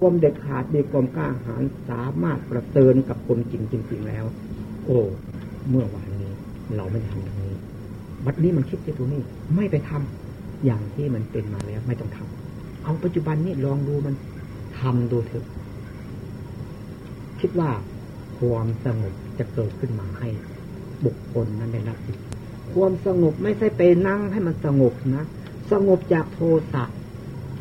ความเด็ดขาดมีความกล้าหาญสามารถประเตินกับคนจริงจริง ๆ แล้ว โอ้ เมื่อวานนี้ เราไม่ทำอย่างนี้บัดนี้มันคิดไปตรงนี้ไม่ไปทำอย่างที่มันเป็นมาแล้ว ไม่ต้องทำเอาปัจจุบันนี้ลองดูมันทำดูเถอะ คิดว่าความสงบจะเกิดขึ้นมาให้ บุคคลนั้นได้รับความสงบไม่ใช่ไปนั่งให้มันสงบนะ สงบจากโทสะ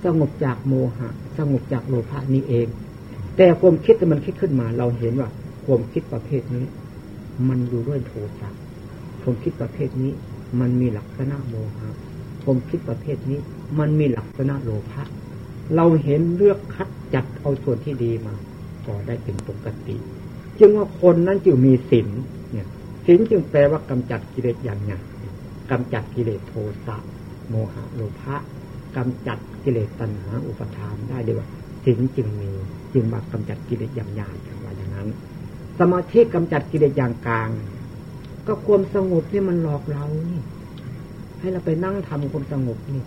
สงบจากโมหะ สงบจากโลภะนี้เอง แต่ความคิดแต่มันคิดขึ้นมา เราเห็นว่าความคิดประเภทนี้ มันอยู่ด้วยโทสะความคิดประเภทนี้ มันมีลักษณะโมหะความคิดประเภทนี้ มันมีลักษณะโลภะเราเห็นเลือกคัดจัดเอาส่วนที่ดีมาก็ได้เป็นปกติ จึงว่าคนนั้นจึงมีศีลเนี่ยศีลจึงแปลว่ากำจัดกิเลสอย่างไงกำจัดกิเลสโทสะโมหะโลภะกำจัด กิเลสตัณหาอุปทานได้เลยว่าศีลจึงมีจึงมากำจัดกิเลสอย่างหยาบอย่างว่าอย่างนั้น สมาธิกำจัดกิเลสอย่างกลาง ก็ความสงบนี่มันหลอกเรานี่ให้เราไปนั่งทำความสงบนี่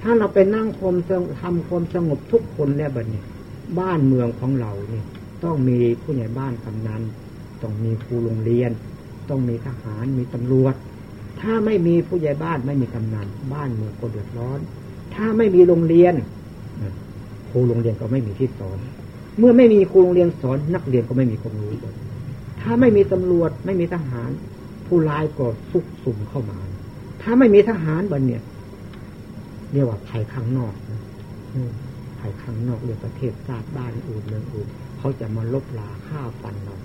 ถ้าเราไปนั่งความทำความสงบทุกคนแล้วแบบนี้บ้านเมืองของเราเนี่ยต้องมีผู้ใหญ่บ้านกำนันต้องมีครูโรงเรียน ต้องมีทหารมีตำรวจ ถ้าไม่มีผู้ใหญ่บ้านไม่มีกำนันบ้านเมืองก็เดือดร้อน ถ้าไม่มีโรงเรียนครูโรงเรียนก็ไม่มีที่สอน เมื่อไม่มีครูโรงเรียนสอน นักเรียนก็ไม่มีความรู้ถ้าไม่มีตำรวจไม่มีทหาร ผู้ร้ายก็ซุกสุ่มเข้ามา ถ้าไม่มีทหารบันเนี่ยเรียกว่าภัยข้างนอกภัยข้างนอกเรียกประเทศชาติบ้านอื่นเมืองอื่นเขาจะมาลบลาฆ่าฟันเรา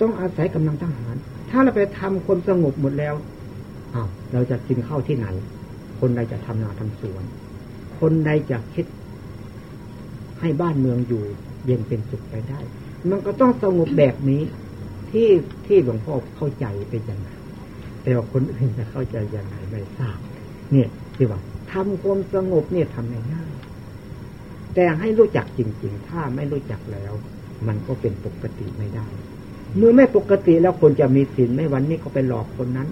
ต้องอาศัยกำลังทหาร ถ้าเราไปทำคนสงบหมดแล้วอ้าวเราจะกินข้าวที่ไหน คนใดจะทำนาทำสวน คนใดจะคิด ให้บ้านเมืองอยู่ เย็นเป็นสุขไปได้ มันก็ต้องสงบแบบนี้ ที่ที่หลวงพ่อเข้าใจเป็นอย่างไรแต่ว่าคนอื่นจะเข้าใจอย่างไรไม่ทราบ เนี่ยที่ว่าทำความสงบเนี่ยทำง่ายแต่ให้รู้จักจริง ๆ ถ้าไม่รู้จักแล้ว มันก็เป็นปกติไม่ได้ เมื่อไม่ปกติแล้วคนจะมีศีลไม่วันนี้ก็ไปหลอกคนนั้น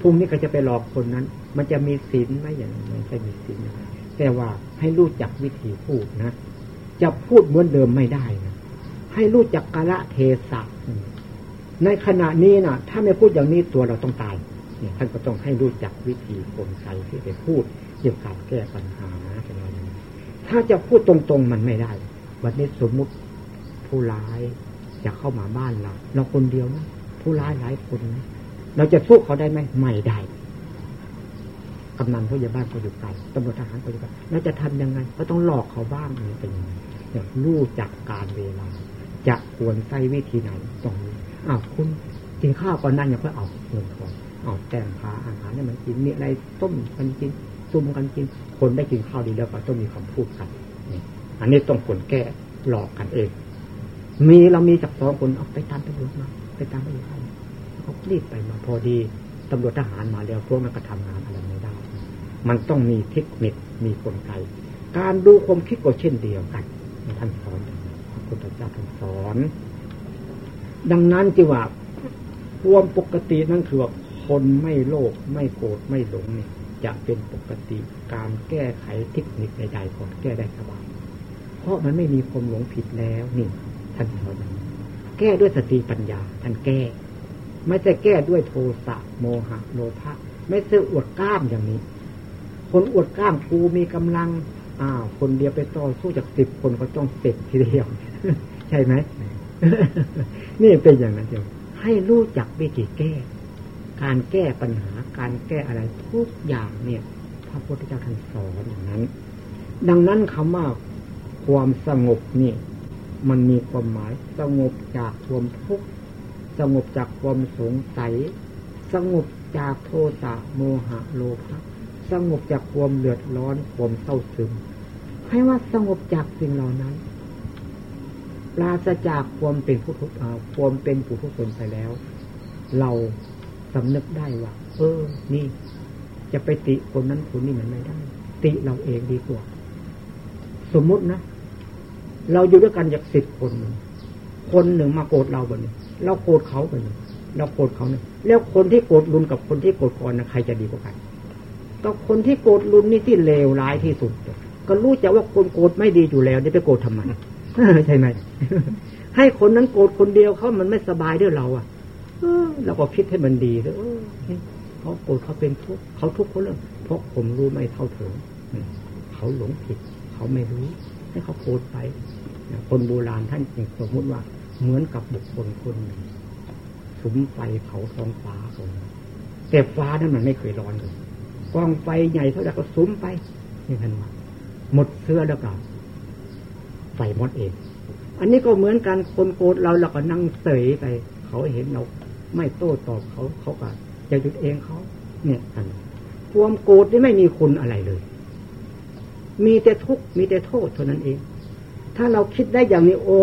พรุ่งนี้ก็จะไปหลอกคนนั้น มันจะมีศีลไหมอย่างไม่ใช่มีศีลนะแต่ว่าให้รู้จักวิธีพูดนะ จะพูดเหมือนเดิมไม่ได้นะ ให้รู้จักกาละเทศะในขณะนี้นะถ้าไม่พูดอย่างนี้ตัวเราต้องตายเนี่ยท่านก็ต้องให้รู้จักวิธีกลไกที่จะพูดเกี่ยวกับแก้ปัญหาอะไรอย่างนี้ถ้าจะพูดตรงๆมันไม่ได้ วันนี้สมมุติผู้ร้ายจะเข้ามาบ้านเรา เราคนเดียวนะผู้ร้ายหลายคนนะเราจะสู้เขาได้ไหมไม่ได้ กำนันผู้ใหญ่บ้านก็อยู่ไกลตำรวจทหารก็อยู่ไกลเราจะทำยังไง ก็ต้องหลอกเขาบ้างนี่เป็นยังไงอย่างรู้จักการเวลา จะควรใช้วิธีไหนตรงนี้อ้าวคุณกินข้าวก่อนนั่นอย่าเพื่อเอาเงินก่อนเอาแต้มพาอาหารเนี่ยมันกินมีอะไรต้มกันกินซุ่มกันกิน คนได้กินข้าวดีแล้วก็ต้องมีคำพูดกันนี่อันนี้ต้องคนแก้หลอกกันเอง มีเรามีจากสองคนเอาไปตามตำรวจมา ไปตามตำรวจเขารีบไปมาพอดีตำรวจทหารมาแล้วพวกนั้นก็ทำงาน มันต้องมีเทคนิคมีกลไก การดูความคิดก็เช่นเดียวกันท่านสอนพระพุทธเจ้าท่านสอน ดังนั้นจึงว่าความปกตินั่นคือว่าคนไม่โลภไม่โกรธไม่หลงเนี่ย จะเป็นปกติการแก้ไขเทคนิคใดๆก็แก้ได้สบายเพราะมันไม่มีความหลงผิดแล้วนี่ ท่านสอนแก้ด้วยสติปัญญา ท่านแก้ ไม่ใช่แก้ด้วยโทสะโมหะโลภะไม่ใช่อวดกล้ามอย่างนี้ คนอวดกล้ามกูมีกำลัง อ้าวคนเดียวไปต่อสู้จากสิบคนก็ต้องเสร็จทีเดียว ใช่ไหมนี่เป็นอย่างนั้นเดียวให้รู้จักวิธีแก้ การแก้ปัญหาการแก้อะไรทุกอย่างเนี่ย พระพุทธเจ้าท่านสอนอย่างนั้น ดังนั้นคำว่าความสงบนี่มันมีความหมายสงบจากความทุกข์สงบจากความสงสัย สงบจากโทสะโมหะโลภะ สงบจากความเดือดร้อนความเศร้าซึม ให้ว่าสงบจากสิ่งเหล่านั้น ปราศจากความเป็นผู้ทุกข์ความเป็นผู้ทุกข์ไปแล้ว เราสำนึกได้ว่า เออ นี่ จะไปติคนนั้นคนนี้มันไม่ได้ ติเราเองดีกว่า สมมุตินะ เราอยู่ด้วยกันจากสิบคนหนึ่งคนหนึ่งมาโกรธเราบนนี้เราโกรธเขาบนนี้เราโกรธเขาเนี่ยแล้วคนที่โกรธรุนกับคนที่โกรธก่อนนะใครจะดีกว่ากัน ก็คนที่โกรธรุนนี่ที่เลวร้ายที่สุด ก็รู้จักว่าคนโกรธไม่ดีอยู่แล้วจะไปโกรธทำไมใช่ไหมให้คนนั้นโกรธคนเดียวเขามันไม่สบายด้วยเรา อะเราก็คิดให้มันดีเลยเขาโกรธเขาเป็นทุกข์เขาทุกข์เขาเรื่องเพราะผมรู้ไม่เท่าถึงเขาหลงผิด เขาไม่รู้ ให้เขาโกรธไปคนโบราณท่านสมมติว่า เหมือนกับบุคคลคนหนึ่งสุมไฟเผาท้องฟ้าคนแต่ฟ้านั้นมันไม่เคยร้อนเลย กองไฟใหญ่เท่าไหร่ก็สุมไปนี่ท่านว่าหมดเสื้อแล้วก็ไฟหมดเอง อันนี้ก็เหมือนกันคนโกรธเราเราก็นั่งเสยไป เขาเห็นเรา ไม่โต้ตอบเขาเขาก็จะหยุดเองเขา เนี่ยอันความโกรธนี่ไม่มีคุณอะไรเลย มีแต่ทุกข์มีแต่โทษเท่านั้นเอง ถ้าเราคิดได้อย่างนี้ โอ้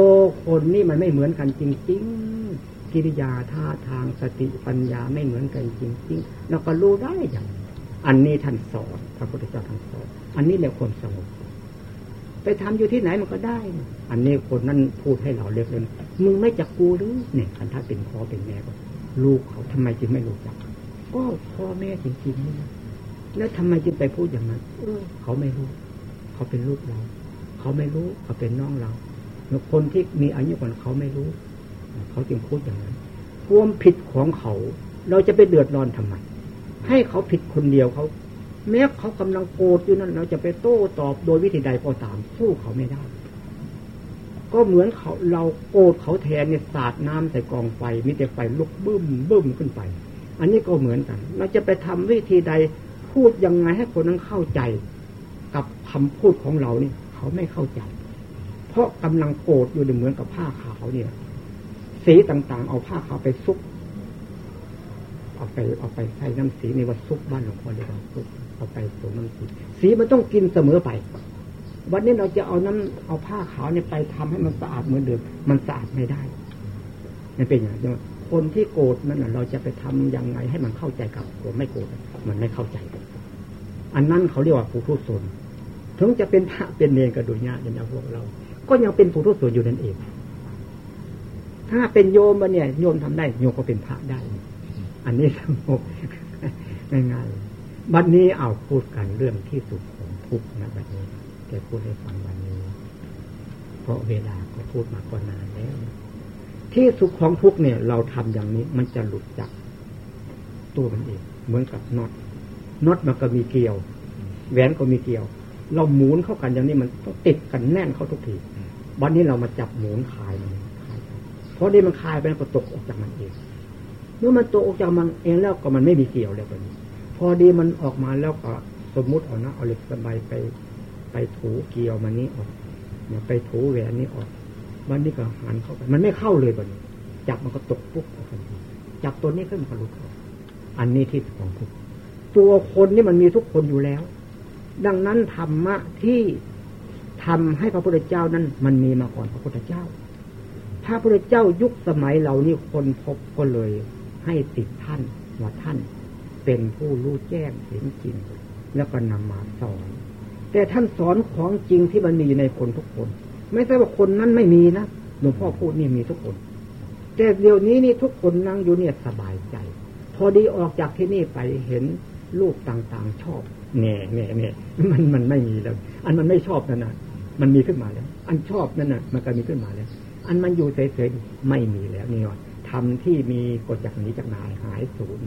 คนนี่มันไม่เหมือนกันจริง ๆ กิริยาท่าทางสติปัญญาไม่เหมือนกันจริง ๆ เราก็รู้ได้อย่าง อันนี้ท่านสอนพระพุทธเจ้าท่านสอนอันนี้แหละความสงบไปทำอยู่ที่ไหนมันก็ได้ อันนี้คนนั้นพูดให้เราเรียกเลยมึงไม่จักกูหรือเนี่ยคันถ้าเป็นพ่อเป็นแม่ก็ลูกเขาทำไมจึงไม่รู้จัก ก็พ่อแม่จริงๆนี่แล้วทำไมจึงไปพูดอย่างนั้นเออเขาไม่รู้ เขาเป็นลูกเรา เขาไม่รู้เขาเป็นน้องเราแล้วคนที่มีอายุกว่าเขาไม่รู้ เขาจึงพูดอย่างนั้นความผิดของเขา เราจะไปเดือดร้อนทำไม ให้เขาผิดคนเดียวเขา แม้เขากำลังโกรธอยู่นั่นเราจะไปโต้ตอบโดยวิธีใดก็ตามสู้เขาไม่ได้ ก็เหมือนเขาเราโกรธเขาแทนเนี่ยสาดน้ำใส่กองไฟมีแต่ไฟลุกบึ้มบึ้มขึ้นไป อันนี้ก็เหมือนกัน เราจะไปทำวิธีใดพูดยังไงให้คนนั้นเข้าใจ กับคำพูดของเราเนี่ยเขาไม่เข้าใจ เพราะกำลังโกรธอยู่เหมือนกับผ้าขาวเนี่ยสีต่างๆ เอาผ้าขาวไปซุก เอาไปเอาไปใช้น้ำสีในวัดซุกบ้านหลวงพ่อเลยว่าซุกเอาไปสวมน้ำสีสีมันต้องกินเสมอไปวันนี้เราจะเอาน้ำเอาผ้าขาวเนี่ยไปทำให้มันสะอาดเหมือนเดิมมันสะอาดไม่ได้มันเป็นอย่างนี้คนที่โกรธนั่นเราจะไปทำยังไงให้มันเข้าใจกับคนไม่โกรธมันไม่เข้าใจ อันนั้นเขาเรียกว่าผู้ทุศนถึงจะเป็นพระเป็นเนรก็ดูญาติอย่างพวกเรา ก็ยังเป็นผู้ทุศนอยู่นั่นเอง ถ้าเป็นโยมมาเนี่ยโยมทำได้โยมก็เป็นพระได้ อันนี้สงบง่ายๆบัดนนี้เอาพูดกันเรื่องที่สุดของทุกนะบัดนี้แกพูดให้ฟังวันนี้ เพราะเวลาก็พูดมาก็นานแล้ว ที่สุขของทุกเนี่ย เราทำอย่างนี้มันจะหลุดจากตัวมันเองเหมือนกับน็อตน็อตมันก็มีเกลียว แหวนก็มีเกลียว เราหมุนเข้ากันอย่างนี้มันต้องติดกันแน่นเข้าทุกทีวันนี้เรามาจับหมุนคลายมันคายเพราะนี่มันคลายไปก็ตกออกจากมันเอง เมื่อมันโตออกจากมันเองแล้วก็มันไม่มีเกี่ยวแล้วตอนนี้ พอดีมันออกมาแล้วก็สมมุติเอานะเอาเหล็กสบายไป ไปถูเกี่ยวมันนี้ออกเนี่ยไปถูแหวนนี้ออกวันนี้ก็หันเข้าไป มันไม่เข้าเลยบันนี้จับมันก็ตกปุ๊บออกทันทีจับตัวนี้ขึ้นมาหลุดออกอันนี้ที่ของทุกตัวคนนี่มันมีทุกคนอยู่แล้ว ดังนั้นธรรมะที่ทำให้พระพุทธเจ้านั้น มันมีมาก่อนพระพุทธเจ้าพระพุทธเจ้ายุคสมัยเรานี่คนพบก็เลย ให้ติดท่านว่าท่าน เป็นผู้รู้แจ้งเห็นจริง แล้วก็นำมาสอน แต่ท่านสอนของจริงที่มันมีอยู่ในคนทุกคน ไม่ใช่ว่าคนนั้นไม่มีนะหลวงพ่อพูดนี่มีทุกคน แต่เดี๋ยวนี้นี่ทุกคนนั่งอยู่เนี่ยสบายใจ พอดีออกจากที่นี่ไปเห็นลูกต่างๆชอบแง่แง่แง่มันมันไม่มีแล้ว อันมันไม่ชอบนั่นนะมันมีขึ้นมาแล้ว อันชอบนั่นน่ะมันก็มีขึ้นมาแล้ว อันมันอยู่เฉยๆไม่มีแล้วนี่ ว่าทำที่มีกฎจากนี้จากนายหายสูญ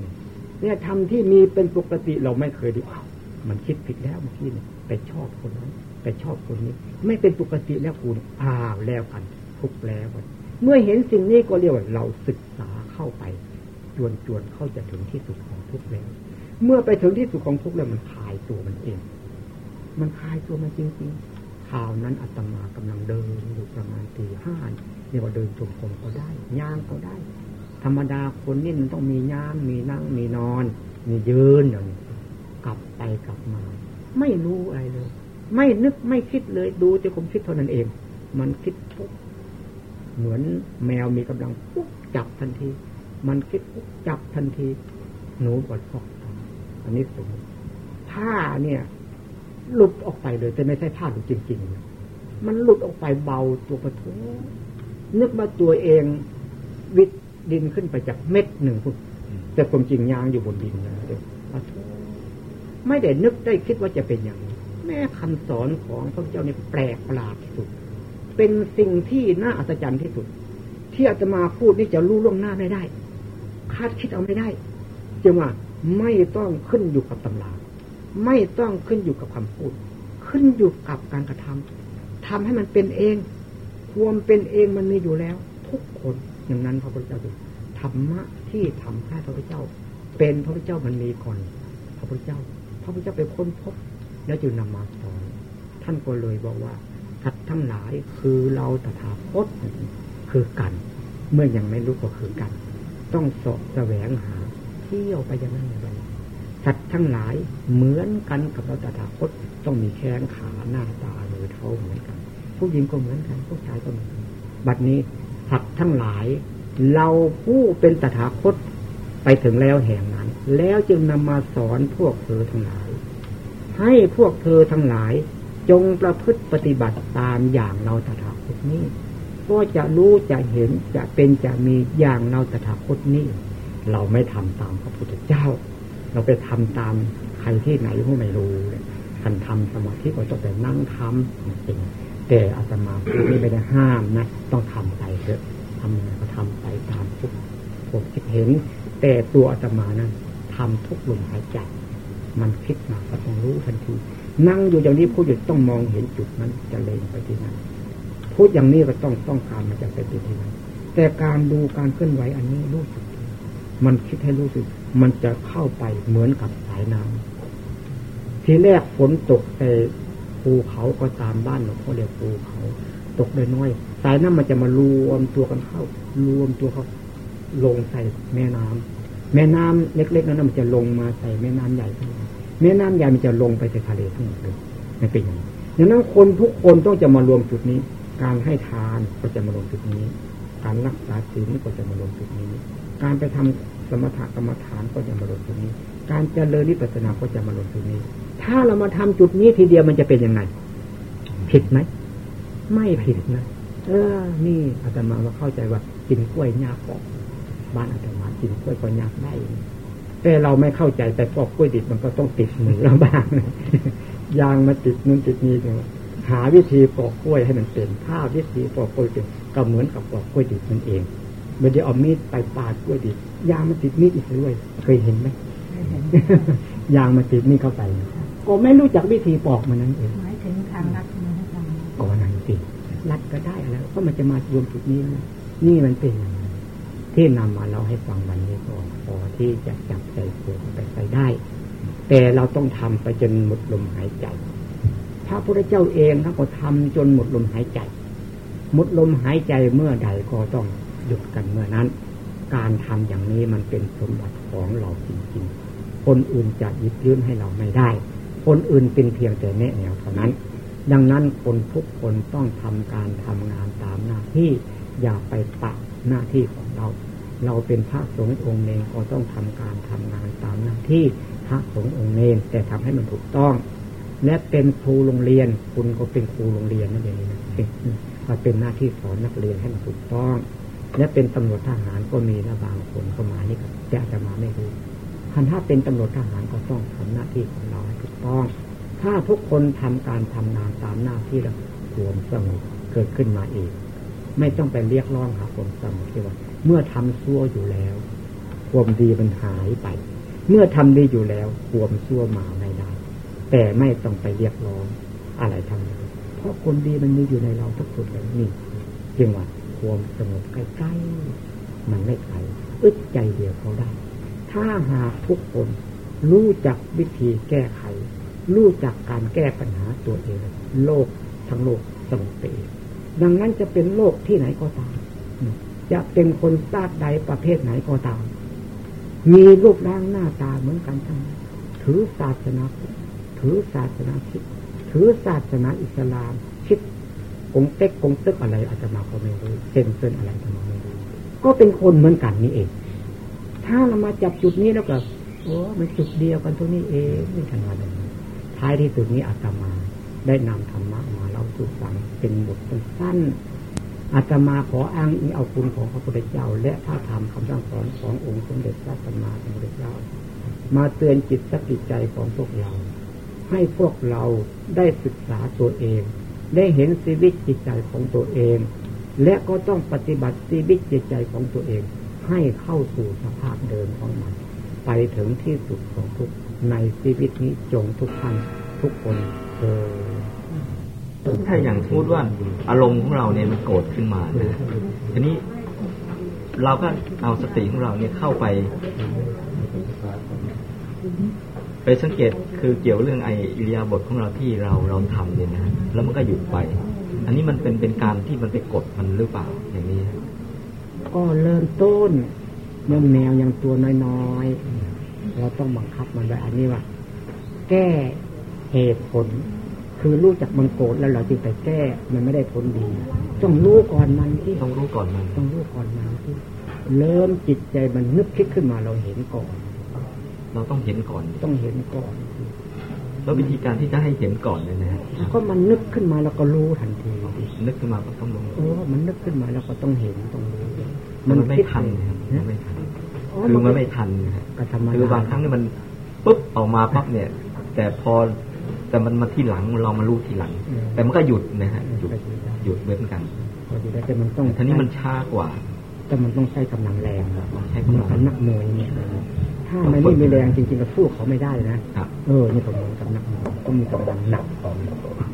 เนี่ยทำที่มีเป็นปกติเราไม่เคยดูอ้าวมันคิดผิดแล้วเมื่อกี้เนี่ยไปชอบคนนั้นไปชอบคนนี้ ไม่เป็นปกติแล้วคุณอ้าวแล้วกันทุกแล้วเมื่อเห็นสิ่งนี้ก็เรียกว่าเราศึกษาเข้าไป จวนจวนเข้าจะถึงที่สุดของทุกแล้ว เมื่อไปถึงที่สุดของทุกแล้วมันคลายตัวมันเอง มันคลายตัวมันจริงๆข่าวนั้นอาตมากำลังเดินอยู่ประมาณตีห้า เรียกว่าเดินจงกรมก็ได้ย่างก็ได้ ธรรมดาคนนี่มันต้องมีย่างมีนั่งมีนอน มียืนอย่างกลับไปกลับมา ไม่รู้อะไรเลย ไม่นึกไม่คิดเลยดูจะคมคิดเท่านั้นเอง มันคิดปุ๊บเหมือนแมวมีกำลังปุ๊บจับทันที มันคิดปุ๊บจับทันทีหนูกดฟอกอันนี้สมมติผ้าเนี่ย หลุดออกไปเลยแต่ไม่ใช่ผ้าหลุดจริงๆมันหลุดออกไปเบาตัวประทุ นึกว่าตัวเองวิดดินขึ้นไปจากเม็ดหนึ่งพุแต่ความจริงยางอยู่บนดินนะเด็กไม่ได้นึกได้คิดว่าจะเป็นอย่างนี้แม่คำสอนของพระเจ้านี่แปลกประหลาดที่สุด เป็นสิ่งที่น่าอัศจรรย์ที่สุด ที่อาตมาพูดนี่จะรู้ล่วงหน้าไม่ได้ คาดคิดเอาไม่ได้จึงว่าไม่ต้องขึ้นอยู่กับตำราไม่ต้องขึ้นอยู่กับคำพูด ขึ้นอยู่กับการกระทำทำให้มันเป็นเอง ความเป็นเองมันมีอยู่แล้ว ทุกคนอย่างนั้นพระพุทธเจ้าดูธรรมะที่ทำให้พระพุทธเจ้า เป็นพระพุทธเจ้ามันมีก่อนพระพุทธเจ้า พระพุทธเจ้าไปค้นพบ แล้วจึงนำมาสอน ท่านก็เลยบอกว่าสัตว์ทั้งหลายคือเราตถาคตคือกัน เมื่อยังไม่รู้ก็คือกัน ต้องสอบแสวงหาเที่ยวไปย่างนั้นอย่างนั้นสัตว์ทั้งหลายเหมือนกันกับเราตถาคตต้องมีแข้งขาหน้าตาหรือเท้าเหมือนกัน ผู้หญิงก็เหมือนกัน ผู้ชายก็เหมือนกันบัดนี้สัตว์ทั้งหลาย เราผู้เป็นตถาคตไปถึงแล้วแห่งนั้น แล้วจึงนำมาสอนพวกเธอทั้งหลาย ให้พวกเธอทั้งหลาย จงประพฤติปฏิบัติตามอย่างเราตถาคตนี้ ก็จะรู้จะเห็นจะเป็นจะมีอย่างเราตถาคตนี้ เราไม่ทำตามพระพุทธเจ้า เราไปทำตามใครที่ไหนก็ไม่รู้ท่านทำสมาธิก็ต้องไปนั่งทำจริง แต่อาตมาพูดนี่ไม่ได้ห้ามนะ ต้องทำไปเถอะทำอะไรก็ทำไปตามทุกผมคิดเห็น แต่ตัวอาตมานั้นทำทุกลมหายใจมันคิดมาก็ต้องรู้ทันที นั่งอยู่อย่างนี้พูดอยู่ต้องมองเห็นจุดนั้นจะเล็งไปที่นั้นพูดอย่างนี้ก็ต้องต้องการมันจะไปที่นั้นแต่การดูการเคลื่อนไหวอันนี้รู้สึก มันคิดให้รู้สึก มันจะเข้าไปเหมือนกับสายน้ำทีแรกฝนตกแต่ ภูเขาก็ตามบ้านเราเขาเรียกภูเขาตกได้น้อยสายน้ำมันจะมารวมตัวกันเข้า รวมตัวเขาลงใส่แม่น้ำแม่น้ำเล็กๆนั้นมันจะลงมาใส่แม่น้ำใหญ่ทั้งหมดแม่น้ำใหญ่มันจะลงไปใส่ทะเลทั้งหมดเลยไม่เป็นอย่างนี้ดังนั้นคนทุกคนต้องจะมารวมจุดนี้ การให้ทานก็จะมารวมจุดนี้ การรักษาศีลก็จะมารวมจุดนี้ การไปทำสมถกรรมฐานก็จะมาลงตรงนี้ การเจริญนิพพานก็จะมาลงตรงนี้ ถ้าเรามาทำจุดนี้ทีเดียวมันจะเป็นยังไง ผิดไหม ไม่ผิดนะเออ นี่อาตมาว่าเข้าใจว่ากินกล้วยยากปอกบ้านอาตมากินกล้วยก็ยากได้แต่เราไม่เข้าใจแต่ปอกกล้วยดิบมันก็ต้องติดมือเราบ้างยางมาติดนู่นติดนี่เนี่ยหาวิธีปอกกล้วยให้มันเป็นถ้าวิธีปอกกล้วยเป็นก็เหมือนกับปอกกล้วยดิบนั่นเองมันจะเอามีดไปปาดกล้วยดิบยางมันติดมีดอีกด้วยเคยเห็นไหมยางมันติดมีดเข้าไป ก็ไม่รู้จักวิธีปอกมันนั่นเองหมายถึงทางรัดนะคก็นั่นสิรัดก็ได้แล้วก็มันจะมารวมจุดนี้นะนี่มันเป็นที่นำมาเราให้ฟังวันนี้ก็พอที่จะจับใจตัวไปใส่ได้ แต่เราต้องทำไปจนหมดลมหายใจพระพุทธเจ้าเองท่านก็ทำจนหมดลมหายใจ หมดลมหายใจเมื่อใดก็ต้องหยุดกันเมื่อนั้น การทำอย่างนี้มันเป็นสมบัติของเราจริงๆ คนอื่นจะยึดยืนให้เราไม่ได้ คนอื่นเป็นเพียงแต่แนะแนวเท่านั้น ดังนั้นคนทุกคนต้องทำการทำงานตามหน้าที่อย่าไปปะหน้าที่ของเรา เราเป็นพระสงฆ์องค์เนงก็ต้องทำการทำงานตามหน้าที่พระสงฆ์องค์เนงแต่ทำให้มันถูกต้อง และเป็นครูโรงเรียน คุณก็เป็นครูโรงเรียนนั่นเองนะก็เป็นหน้าที่สอนนักเรียนให้มันถูกต้อง และเป็นตำรวจทหารก็มีนะบางคนก็มานี่ก็แต่จะมาไม่รู้ คันถ้าเป็นตำรวจทหารก็ต้องทำหน้าที่ของเราให้ถูกต้อง ถ้าทุกคนทำการทำงานตามหน้าที่แล้วความสงบเกิดขึ้นมาเองไม่ต้องไปเรียกร้องหาความสงบที่ว่า เมื่อทำชั่วอยู่แล้วความดีมันหายไป เมื่อทำดีอยู่แล้วความชั่วมาไม่ได้ แต่ไม่ต้องไปเรียกร้องอะไรทั้งนั้นเพราะคนดีมันมีอยู่ในเราทุกคนเลยนี่จึงว่าความสงบใกล้ๆมันไม่ไกลอึดใจเดียวเขาได้ ถ้าหากทุกคน รู้จักวิธีแก้ไข รู้จักการแก้ปัญหาตัวเอง โลกทั้งโลกสงบไปเองดังนั้นจะเป็นโลกที่ไหนก็ตาม จะเป็นคนชาติใดประเภทไหนก็ตาม มีรูปร่างหน้าตาเหมือนกันทั้งถือศาสนาถือศาสนาคิดถือศาสนาอิสลามคิดกงเต็กกงตึกอะไรอาจจะมาก็ไม่รู้เส้นเส้นอะไรอาจจะมาไม่รู้ก็เป็นคนเหมือนกันนี่เอง ถ้าเรามาจับจุดนี้แล้วก็โอ้มันจุดเดียวกันตรงนี้เองไม่ขนาดนั้นท้ายที่สุดนี้อาตมา ได้นำธรรมะมาเล่าสู่ฟังเป็นบทสั้นอาตมาขออ้างอิงเอาคุณของพระพุทธเจ้า และพระธรรมคำสั่งสอนขององค์สมเด็จพระสัมมาสัมพุทธเจ้า มาเตือนจิตสกิใจของพวกเราใให้พวกเราได้ศึกษาตัวเอง ได้เห็นชีวิตจิตใจของตัวเอง และก็ต้องปฏิบัติชีวิตจิตใจของตัวเอง ให้เข้าสู่สภาพเดิมของมัน ไปถึงที่สุดของทุกในชีวิตนี้จงทุกท่านทุกคนเออถ้าอย่างพูดว่าอารมณ์ของเราเนี่ยมันโกรธขึ้นมานะทีนี้เราก็เอาสติของเราเนี่ยเข้าไป ไปสังเกตคือเกี่ยวเรื่องไออิริยาบถของเราที่เราเราทำเนี่ยนะแล้วมันก็หยุดไป อันนี้มันเป็นเป็นการที่มันไปกดมันหรือเปล่าอย่างนี้ ก็เริ่มต้นเมื่อแมวยังตัวน้อยๆเราต้องบังคับมันไว้อันนี้ว่าแก้เหตุผล คือรู้จักมันโกรธแล้วเราจึงไปแก้มันไม่ได้ผลดีต้องรู้ก่อนมันที่ต้องรู้ก่อนมันต้องรู้ก่อนมันที่เริ่มจิตใจมันนึกคิดขึ้นมาเราเห็นก่อน เราต้องเห็นก่อน ต้องเห็นก่อนแล้ววิธีการที่จะให้เห็นก่อนเลยนะก็มันนึกขึ้นมาแล้วก็รู้ทันทีนึกขึ้นมาก็ต้องรู้โอ้มันนึกขึ้นมาแล้วก็ต้องเห็นต้องรู้ มันไม่ทันมันไม่ทันคือมันไม่ทันคือบางครั้งนี่มันปุ๊บออกมาปั๊บเนี่ย แต่พอแต่มันมาที่หลังเรามารู้ทีหลัง แต่มันก็หยุดนะฮะหยุดหยุดเหมือนกันแต่มันต้องทีนี้มันช้ากว่า แต่มันต้องใช้กำลังแรงใช้กำลังนักมวยเนี่ยถ้ามันไม่มีแรงจริงๆก็สู้เขาไม่ได้นะเออนี่ผมกับนักมวยต้องมีกำลังหนัก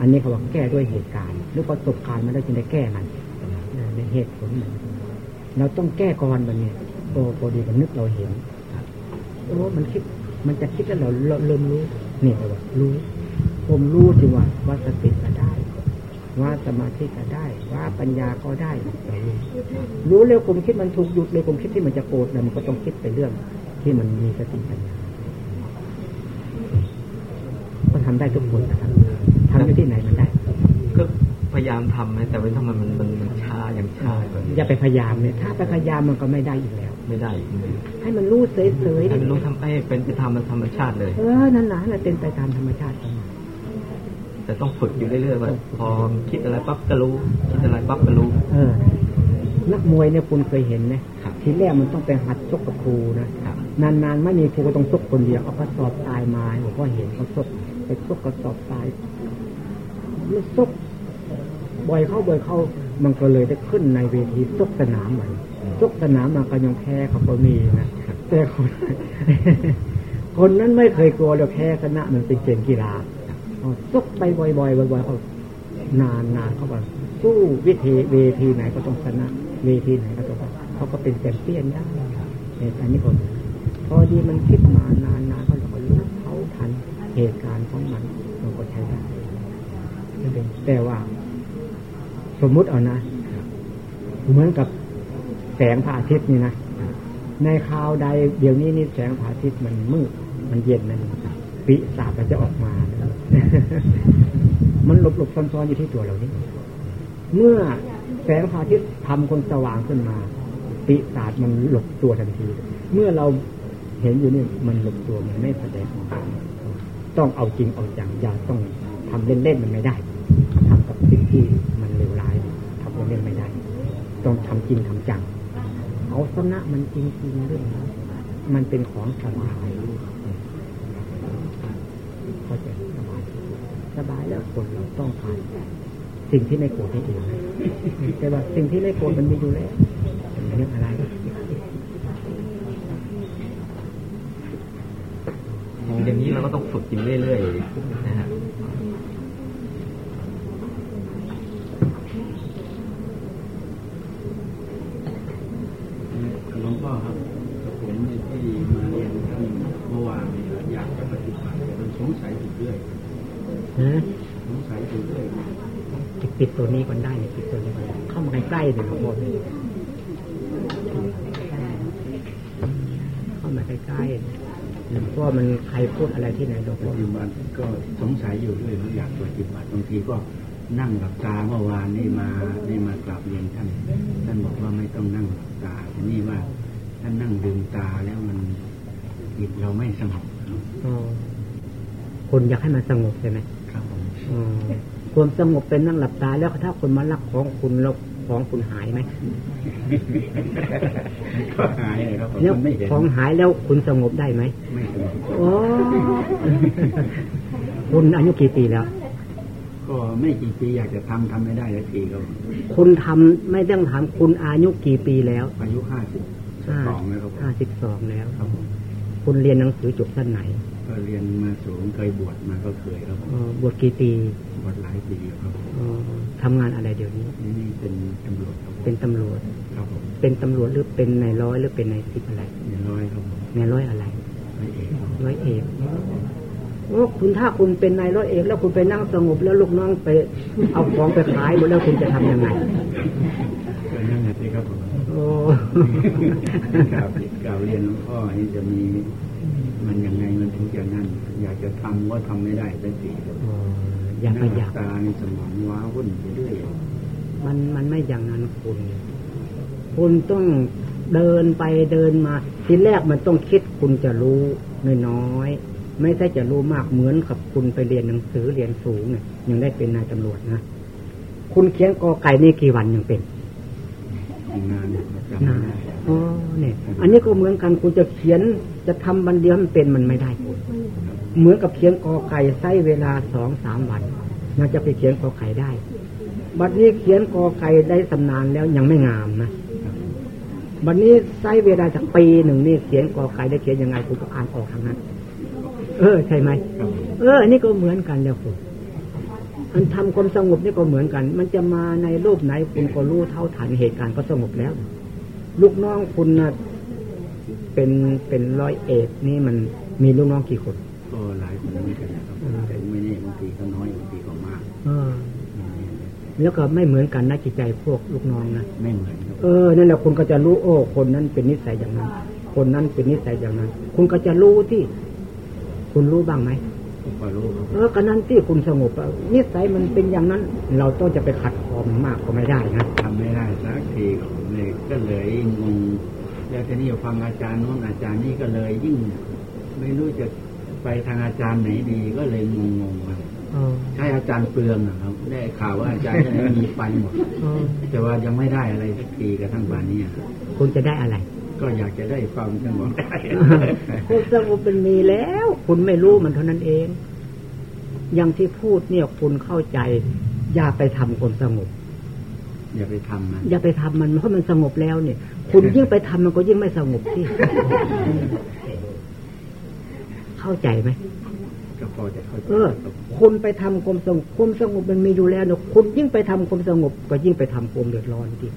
อันนี้เขาบอกแก้ด้วยเหตุการณ์หรือประสบการณ์มาได้จึงได้แก้มันในเหตุผล เราต้องแก้ก่อนมันเนี่ยโอ้พอดีมันนึกเราเห็นโอ้มันคิดมันจะคิดแล้วเราเริ่มรู้เนี่ยว่ารู้ ผมรู้จริงว่าว่าสติก็ได้ ว่าสมาธิก็ได้ ว่าปัญญาก็ได้รู้เร็วผมคิดมันถูกหยุดเลยผมคิดที่มันจะโกรธแล้วมันก็ต้องคิดไปเรื่อง ที่มันมีสติปัญญาก็ทำได้ทุกคนนะครับทำที่ไหนมันได้ก็ ยายามทำนะแต่ว่าทำไมมันมันมันช้าอย่างช้าอย่าไปพยายามเลยถ้าไปพยายามมันก็ไม่ได้อีกแล้ว ไม่ได้ให้มันรู้เฉยๆให้มันรู้ทำให้เป็นไปตามธรรมชาติเลยเออนั่นแหละนั่นเป็นไปตามธรรมชาติของมันแต่ต้องฝึกอยู่เรื่อยๆว่าพอคิดอะไรปั๊บก็รู้คิดอะไรปั๊บก็รู้ เออ นักมวยเนี่ยคุณเคยเห็นไหมทีแรกมันต้องไปหัดชกกับครูนะนานๆไม่มีครูก็ต้องชกคนเดียวเอากระสอบทรายมาหลวงพ่อเห็นเขาชกไปชกกระสอบทรายแล้วชก บ่อยเข้าบ่อยเข้ามันก็เลยได้ขึ้นในเวทีชกสนามเหมือนชกสนามมาก็ยังแพ้เขาก็มีนะแต่คนคนนั้นไม่เคยกลัวเลยแพ้ชนะมันเป็นเกมกีฬาซกไปบ่อยๆบ่อยๆเขานานนานเขาบอกสู้วิธีเวทีไหนก็ต้องชนะ เวทีไหนก็ต้องเขาก็เป็นแชมเปี้ยนได้เนี่ยอันนี้ผมพอดีมันคิดมานานนานเขาก็รู้เขาทันเหตุการณ์ของมันมันก็ใช้ได้แต่ว่า สมมุติเอานะ เหมือนกับแสงพระอาทิตย์นี่นะ ในคราวใดเดี๋ยวนี้นี่แสงพระอาทิตย์มันมืด มันเย็นมันปิศาจมันจะออกมา มันหลบหลบซ้อนๆอยู่ที่ตัวเรานี่ เมื่อแสงพระอาทิตย์ทำคนสว่างขึ้นมา ปิศาจมันหลบตัวทันที เมื่อเราเห็นอยู่นี่มันหลบตัวมันไม่แสดงออกต้องเอาจริงเอาจังอย่าต้องทำเล่นๆมันไม่ได้ทำกับสิ่งที่มันเลวร้ายทำเล่นๆไม่ได้ ต้องทำจริงทำจังเอาสนะมันจริงๆเรื่องมันเป็นของสบายก็จะสบายสบายแล้วคนเราต้องผ่านสิ่งที่ไม่โกรธให้เองแต่ว่าสิ่งที่ไม่โกรธมันมีอยู่แล้วเรื่องอะไรอย่างนี้เราก็ต้องฝึกกินเรื่อยๆนะฮะ ปิดตัวนี้ก่อนได้ปิดตัวนี้ก่อนเข้ามาใกล้ๆเลยหลวงพ่อเข้ามาใกล้ๆหลวงพ่อมันใครพูดอะไรที่ไหนหลวงพ่ออยู่บ้านก็สงสัยอยู่ด้วยอยากปฏิบัติบางทีก็นั่งหลับตาเมื่อวานนี่มานี่มากราบเรียนท่าน ท่านบอกว่าไม่ต้องนั่งหลับตาทีนี้ว่า ท่านนั่งดึงตาแล้วมันจิตเราไม่สงบคนอยากให้มันสงบใช่ไหมครับผมความสงบเป็นนั่งหลับตา แล้วถ้าคนมาลักของคุณแล้วของคุณหายไหมก็หายเลยครับแล้วของหายแล้วคุณสงบได้ไหมไม่สงบโอ้คุณอายุกี่ปีแล้ว ก็ไม่กี่ปีอยากจะทำทำไม่ได้สักทีครับคุณทำไม่ต้องถามคุณอายุกี่ปีแล้ว อายุห้าสิบ สองแล้วครับห้าสิบสองแล้วครับผมคุณเรียนหนังสือจบชั้นไหนก็เรียนมาสูงเคยบวชมาก็เคยครับผมเอ่อบวชกี่ปีบวชหลายปีครับผมเอ่อทำงานอะไรเดี๋ยวนี้นี่นี่เป็นตำรวจครับผมเป็นตำรวจครับผมเป็นตำรวจหรือเป็นนายร้อยหรือเป็นนายสิบอะไรเรียนร้อยครับผมนายร้อยอะไรร้อยเอกครับร้อยเอกโอ้คุณถ้าคุณเป็นนายร้อยเอกแล้วคุณไปนั่งสงบแล้วลูกน้องไป เอาของไปขายหมดแล้วคุณจะทำยังไง ก็นั่งหัดนี่ครับผมโอ้กราบกราบเรียนหลวงพ่อนี่จะมี มันยังไงมันถึงจะนั่น อยากจะทำก็ทำไม่ได้สักทีครับโอ้อยากนั่ก็งหอลัยาบกตาในสมองว้าวุ่นไปเรื่อยมันมันไม่อย่างนั้นคุณ คุณต้องเดินไปเดินมา ทีแรกมันต้องคิดคุณจะรู้น้อยๆไม่ใช่จะรู้มากเหมือนกับคุณไปเรียนหนังสือเรียนสูงเนี่ยยังได้เป็นนายตำรวจนะคุณเขียนกอไก่นี่กี่วันยังเป็น งานจำไม่ได้อ๋อเนี่ย อันนี้ก็เหมือนกันคุณจะเขียนจะทำบันเดียวมันเป็นมันไม่ได้ เหมือนกับเขียนกอไก่ใช้เวลาสองสามวันน่าจะไปเขียนกอไก่ได้ บัดนี้เขียนกอไก่ได้สำนานแล้วยังไม่งามนะบัดนี้ใช้เวลาจากปีหนึ่งนี่เขียนกอไก่ได้เขียนยังไงคุณก็อ่านออกทางนั้น เออ ใช่ไหมเออ อันนี้ก็เหมือนกันแล้วคุณ อันทำความสงบนี่ก็เหมือนกัน มันจะมาในรูปไหนคุณก็รู้เท่าทันเหตุการณ์ก็สงบแล้ว ลูกน้องคุณนะเป็นเป็นร้อยเอกนี่มันมีลูกน้องกี่คนก็หลายคนเหมือนกันนะครับแต่ไม่แน่บางทีก็น้อยบางทีก็มากเออแล้วก็ไม่เหมือนกันนะจิตใจพวกลูกน้องนะไม่เหมือนครับเออนั่นแหละคุณก็จะรู้โอ้คนนั้นเป็นนิสัยอย่างนั้น คนนั้นเป็นนิสัยอย่างนั้น คุณก็จะรู้ที่ คุณรู้บ้างไหมก็รู้ครับ เออก็นั้นที่คุณสงบอะนิสัยมันเป็นอย่างนั้น เราต้องจะไปขัดคอมันมากก็ไม่ได้นะทำไม่ได้สักทีเลยก็เลยงงแล้วทีนี้ฟังอาจารย์โน้นอาจารย์นี่ก็เลยยิ่ง ไม่รู้จะไปทางอาจารย์ไหนดีก็เลยงงงๆไปเออใช่อาจารย์เปลืองนะครับ ได้ข่าวว่าอาจารย์ก็มีไปหมดเออแต่ว่ายังไม่ได้อะไรสักทีกระทั่งป่านนี้อะคุณจะได้อะไร ก็อยากจะได้ความสงบได้คุณสงบมันมีแล้ว คุณไม่รู้มันเท่านั้นเอง อย่างที่พูดเนี่ยคุณเข้าใจ อย่าไปทำคนสงบ อย่าไปทำมัน อย่าไปทำมันเพราะมันสงบแล้วเนี่ย คุณยิ่งไปทำมันก็ยิ่งไม่สงบที่เข้าใจไหมก็พอจะเข้าใจเออคุณไปทำความสงบความสงบมันมีอยู่แล้วเนอะคุณยิ่งไปทำความสงบ ก็ยิ่งไปทำความเดือดร้อนที่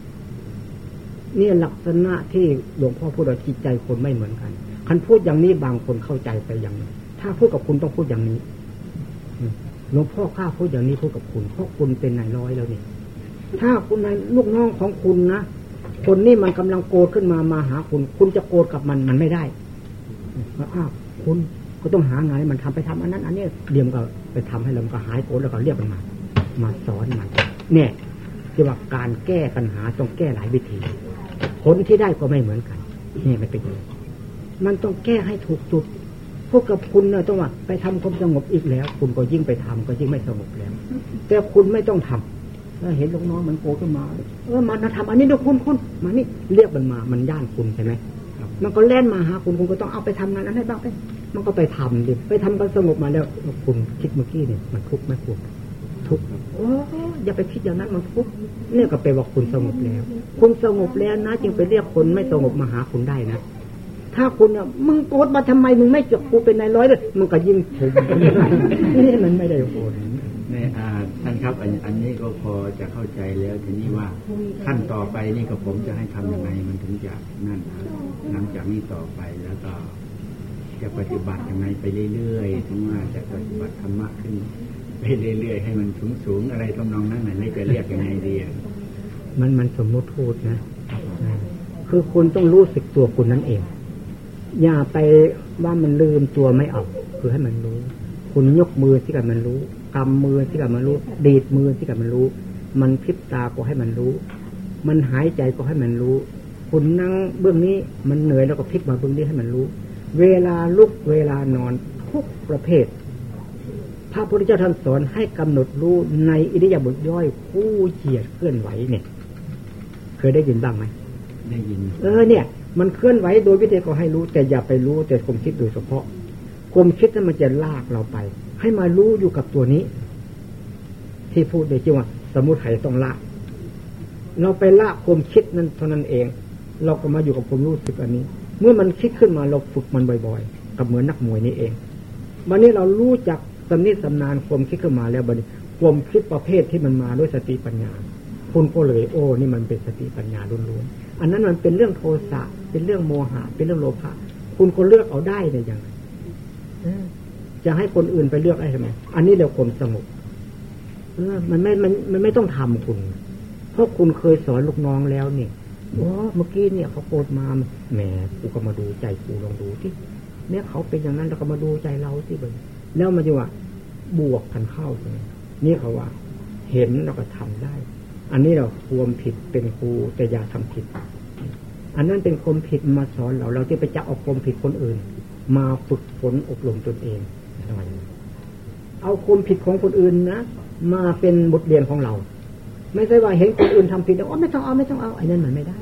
นี่ลักษณะที่หลวงพ่อพูดว่าจิตใจคนไม่เหมือนกันคันพูดอย่างนี้บางคนเข้าใจไปอย่างนี้ถ้าพูดกับคุณต้องพูดอย่างนี้หลวงพ่อข้าพูดอย่างนี้พูดกับคุณเพราะคุณเป็นนายร้อยแล้วนี่ถ้าคุณนายลูกน้องของคุณนะคนนี้มันกำลังโกรธขึ้นมามาหาคุณ คุณจะโกรธกับมันมันไม่ได้ว่าอ้าวคุณก็ต้องหาไงมันทำไปทำอันนั้น อันนี้เดี๋ยวมันก็ไปทำให้เรามันก็หายโกรธแล้วก็เรียกมันมา มาสอนมันเนี่ยที่ว่าการแก้ปัญหาต้องแก้หลายวิธี ผลที่ได้ก็ไม่เหมือนกันนี่มันเป็นอย่างนี้มันต้องแก้ให้ถูกจุดพวกกับคุณเนี่ยต้องว่าไปทำความสงบอีกแล้ว คุณก็ยิ่งไปทำก็ยิ่งไม่สงบแล้ว แต่คุณไม่ต้องทำถ้าเห็นลูกน้องมันโกรธขึ้นมาเออมันนะทำอันนี้ด้วยคุณคุณมานี่เรียกมันมา มันย่านคุณใช่ไหมมันก็เล่นมาหาคุณคุณก็ต้องเอาไปทำงานนั้นให้บ้างไปมันก็ไปทำดิไปทำก็สงบมาแล้วคุณคิดเมื่อกี้เนี่ยมันทุกข์ไหมคุณทุกข์โอ้ อย่าไปคิดอย่างนั้นมันทุกข์เนี่ยก็แปลว่าคุณสงบแล้ว คุณสงบแล้วนะ จึงไปเรียกคนไม่สงบมาหาคุณได้นะถ้าคุณเนี่ยมึงโกรธมาทำไมมึงไม่จบกูเป็นนายร้อยเลยมึงก็ยิ่งถึงนี่มันไม่ได้ผลเนี่ยอ่าท่านครับอันอันนี้ก็พอจะเข้าใจแล้วทีนี้ว่าขั้นต่อไปนี่ก็ผมจะให้ทำยังไงมันถึงจะนั่นนะหลังจากนี้ต่อไปแล้วก็ จะปฏิบัติยังไงไปเรื่อยๆถึงว่าจะปฏิบัติธรรมะขึ้น ไปเรื่อยๆให้มันสูงๆอะไรทำนองนั้นน่ะนี่จะเรียกยังไงดีอะมันมันสมมุติพูดนะคือคุณต้องรู้สึกตัวคุณนั่นเอง อย่าไปว่ามันลืมตัวไม่ออก คือให้มันรู้ คุณยกมือที่กับมันรู้กำมือที่กับมันรู้ ดีดมือที่กับมันรู้ มันพลิบตาก็ให้มันรู้ มันหายใจก็ให้มันรู้ คุณนั่งเบื้องนี้มันเหนื่อยแล้วก็พลิกมาเบื้องนี้ให้มันรู้ เวลาลุกเวลานอนทุกประเภท พระพุทธเจ้าท่านสอนให้กำหนดรู้ในอิริยาบถย่อยคู่เหยียดเคลื่อนไหวเนี่ย เคยได้ยินบ้างไหมได้ยิน เออเนี่ย มันเคลื่อนไหวโดยวิธีก็ให้รู้ แต่อย่าไปรู้แต่ความคิดโดยเฉพาะความคิดนั้นมันจะลากเราไป ให้มารู้อยู่กับตัวนี้ ที่พูดโดยที่ว่า สมุทัยต้องละเราไปละความคิดนั้นเท่านั้นเอง เราก็มาอยู่กับความรู้สึกอันนี้ เมื่อมันคิดขึ้นมาเราฝึกมันบ่อย ๆ กับเหมือนนักมวยนี่เองวันนี้เรารู้จัก สำนิสำนานความคิดขึ้นมาแล้วบัดนี้ความคิดประเภทที่มันมาด้วยสติปัญญา คุณก็เลยโอ้ นี่มันเป็นสติปัญญาล้วนๆอันนั้นมันเป็นเรื่องโทสะเป็นเรื่องโมหะ เป็นเรื่องโลภะคุณก็เลือกเอาได้เลยอย่างจะให้คนอื่นไปเลือกได้ทำไมอันนี้เดี๋ยวคนสงบเออมันไม่มันมันไม่ต้องทำคุณ เพราะคุณเคยสอนลูกน้องแล้วนี่โอ้เมื่อกี้เนี่ยเขาโกรธมาแหมกูก็มาดูใจกูลองดูที่เนี่ยเขาเป็นอย่างนั้นเราก็มาดูใจเราสิเบ แล้วมันจะว่าบวกกันเข้าใช่ไหมนี่เขาว่า เห็นเราก็ทำได้ อันนี้เราควมผิดเป็นครูแต่อย่าทำผิด อันนั้นเป็นความผิดมาสอนเรา เราจะไปจับเอาความผิดคนอื่น มาฝึกฝนอบรมตนเองเอาความผิดของคนอื่นนะมาเป็นบทเรียนของเรา ไม่ใช่ว่าเห็นคนอื่นทำผิดแล้วอ๋อไม่ต้องเอาไม่ต้องเอาไอ้นั่นมันไม่ได้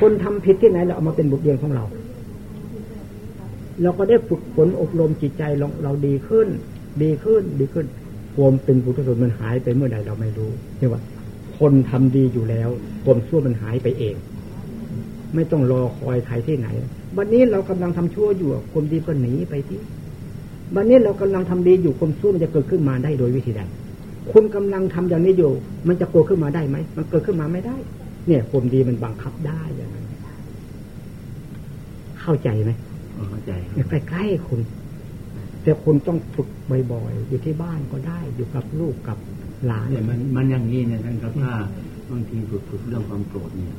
คนทำผิดที่ไหนเราเอามาเป็นบทเรียนของเรา เราก็ได้ฝึกฝนอบรมจิตใจเราเราดีขึ้น ดีขึ้นดีขึ้นความเป็นบุตรชนมันหายไปเมื่อใดเราไม่รู้ใช่ว่า คนทำดีอยู่แล้วความชั่วมันหายไปเอง ไม่ต้องรอคอยใครที่ไหนวันนี้เรากำลังทำชั่วอยู่คนดีก็หนีไปที่วันนี้เรากำลังทำดีอยู่ความชั่วมันจะเกิดขึ้นมาได้โดยวิธีใดคุณกำลังทำอย่างนี้อยู่ มันจะโกขึ้นมาได้ไหมมันเกิดขึ้นมาไม่ได้ เนี่ยความดีมันบังคับได้อย่างนั้นเข้าใจไหม เข้าใจใกล้ๆคุณ แต่คุณต้องฝึกบ่อยๆ อยู่ที่บ้านก็ได้ อยู่กับลูกกับหลานเนี่ยมันมันอย่างนี้เนี่ยท่านครับถ้าบางทีฝึกฝึกเรื่องความโกรธเนี่ย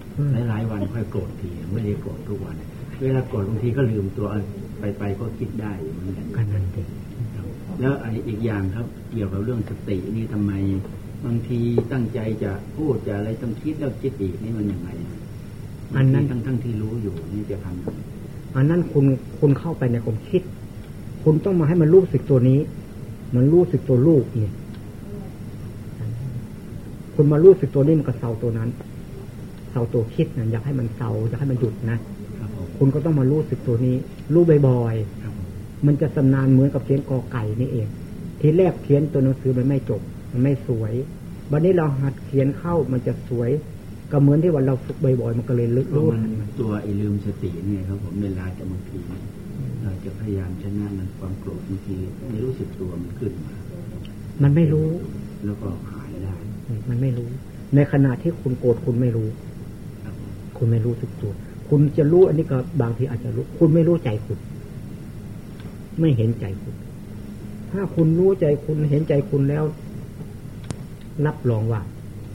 หลายๆวันค่อยโกรธทีไม่ได้โกรธทุกวัน เวลาโกรธบางทีก็ลืมตัวไปไปก็คิดได้เหมือนกันกันนั่นเองแล้วอีกอย่างครับ เกี่ยวกับเรื่องสตินี่ทำไมบางทีตั้งใจจะพูดจะอะไรต้องคิดแล้วคิดอีกนี่มันยังไงอันนั้นทั้งทั้งที่รู้อยู่นี่จะทำ อันนั้นคุณคุณเข้าไปในความคิด คุณต้องมาให้มันรู้สึกตัวนี้ มันรู้สึกตัวลูกเนี่ยคุณมารู้สึกตัวนี้มันก็เศร้าตัวนั้นเศร้าตัวคิดนะอยากให้มันเศร้าอยากให้มันหยุดนะคุณก็ต้องมารู้สึกตัวนี้ รู้บ่อยๆมันจะสำนานเหมือนกับเขียนกอไก่นี่เอง ทีแรกเขียนตัวหนังสือมันไม่จบ มันไม่สวย วันนี้เราหัดเขียนเข้ามันจะสวย ก็เหมือนที่ว่าเราฝึกบ่อยๆมันก็เลยลึกรู้ตัวไอ้ลืมสติเนี่ยครับผมเวลาจะบางทีเราจะพยายามชนะมันความโกรธบางทีไม่รู้สึกตัวมันขึ้นมา มันไม่รู้ แล้วก็หายได้ มันไม่รู้ ในขณะที่คุณโกรธคุณไม่รู้ คุณไม่รู้สึกตัว คุณจะรู้อันนี้ก็บางทีอาจจะรู้ คุณไม่รู้ใจคุณ ไม่เห็นใจคุณ ถ้าคุณรู้ใจคุณเห็นใจคุณแล้ว รับรองว่า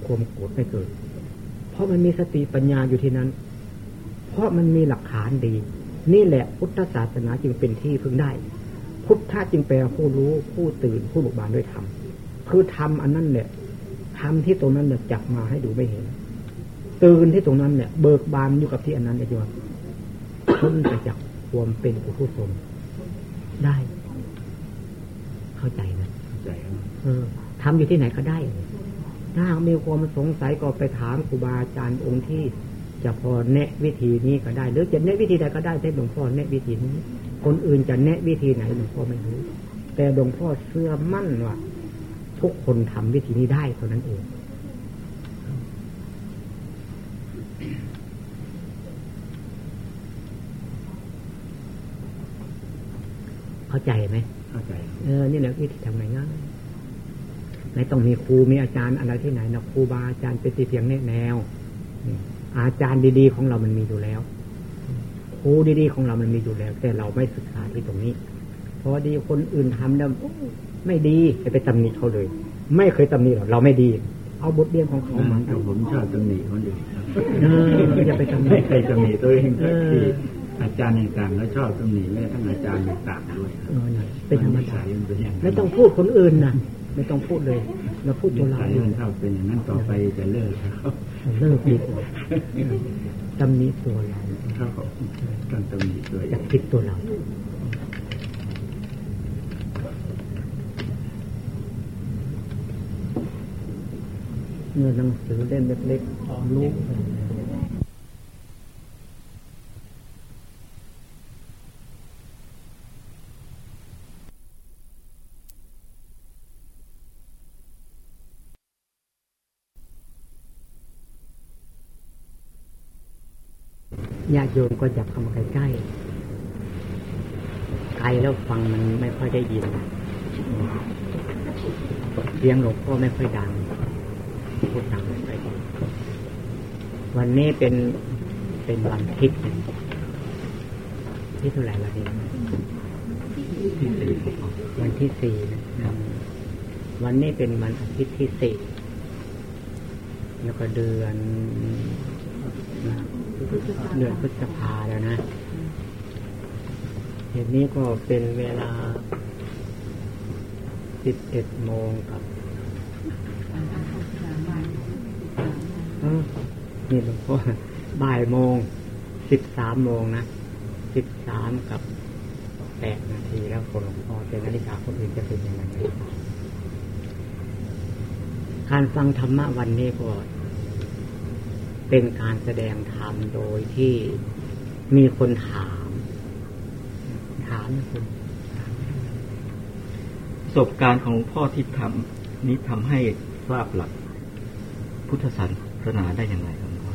ความโกรธไม่เกิดเพ ราะมันมีสติปัญญาอยู่ที่นั้น เพราะมันมีหลักฐานดี นี่แหละพุทธศาสนาจึงเป็นที่พึ่งได้ พุทธะจึงแปลผู้รู้ผู้ตื่นผู้บุกบานด้วยธรรมคือธรรมอันนั้นเนี่ยธรรมที่ตรงนั้นเนี่ยจับมาให้ดูไม่เห็น ตื่นที่ตรงนั้นเนี่ยเบิกบานอยู่กับที่อันนั้นเลยจ้ะพ้นไปจากความเป็นผู้ผู้ทรงได้ เข้าใจนะเข้าใจเออทำอยู่ที่ไหนก็ได้ ถ้ามีความสงสัยก็ไปถามครูบาอาจารย์องค์ที่จะพอแนะวิธีนี้ก็ได้ หรือจะแนะวิธีใดก็ได้แต่หลวงพ่อแนะวิธีนี้ คนอื่นจะแนะวิธีไหนหลวงพ่อไม่รู้ แต่หลวงพ่อเชื่อมั่นว่าทุกคนทำวิธีนี้ได้เท่านั้นเองเข้าใจไหมเข้าใจ เออ นี่แหละวิธีทำง่าย ไม่ต้องมีครูมีอาจารย์อะไรที่ไหนนะครูบาอาจารย์เป็นเพียงแนแนวอาจารย์ดี ๆ ของเรามันมีอยู่แล้วครูดีๆของเรามันมีอยู่แล้ว แต่เราไม่ศึกษาที่ตรงนี้พอดีคนอื่นทำแล้วไม่ดีจะไปตำหนิเขาเลย ไม่เคยตำหนิหรอกเราไม่ดี เอาบทเรียนของเขามาผมชอบตำหนิคนอื่นครับอย่าไปตำหนิใครตำหนิตัวเองที่อาจารย์ต่างๆแล้วชอบตำหนิแม้ทั้งอาจารย์ต่างๆด้วยเป็นธรรมดาไม่ต้องพูดคนอื่นนะ ไม่ต้องพูดเลยเราพูดตัวเราเถ้าเป็นอย่างนั้นต่อไปจะเลิกครับเลิกดีกว่าตำหนิตัวเราครับการตำหนิตัวจะผิดตัวเราเงินหนังสือเล่มเล็กๆลู ญาติโยมก็จับเข้ามาใกล้ใกล้ไกลแล้วฟังมันไม่ค่อยได้ยินเสียงหลวงพ่อไม่ค่อยดังพูดดังไม่ค่อยดีวันนี้เป็นเป็นวันทิศที่เท่าไหร่ละเนี่ยที่สี่วันที่สี่นะวันนี้เป็นวันอาทิตย์ที่สี่แล้วก็เดือน เดือนพฤษภาแล้วนะเหตุนี้ก็เป็นเวลาสิบเอ็ดโมงกับนี่หลวงพ่อบ่ายโมงสิบสามโมงนะสิบสามกับแปดนาทีแล้วคนหลวงพ่อเป็นนาฬิกาคนอื่นจะเป็นยังไงการฟังธรรมะวันนี้ก็ เป็นการแสดงธรรมโดยที่มีคนถาม ถามคุณประสบการณ์ของพ่อที่ทำนี้ทำให้ทราบหลัก พุทธศาสนาได้อย่างไรครับพ่อ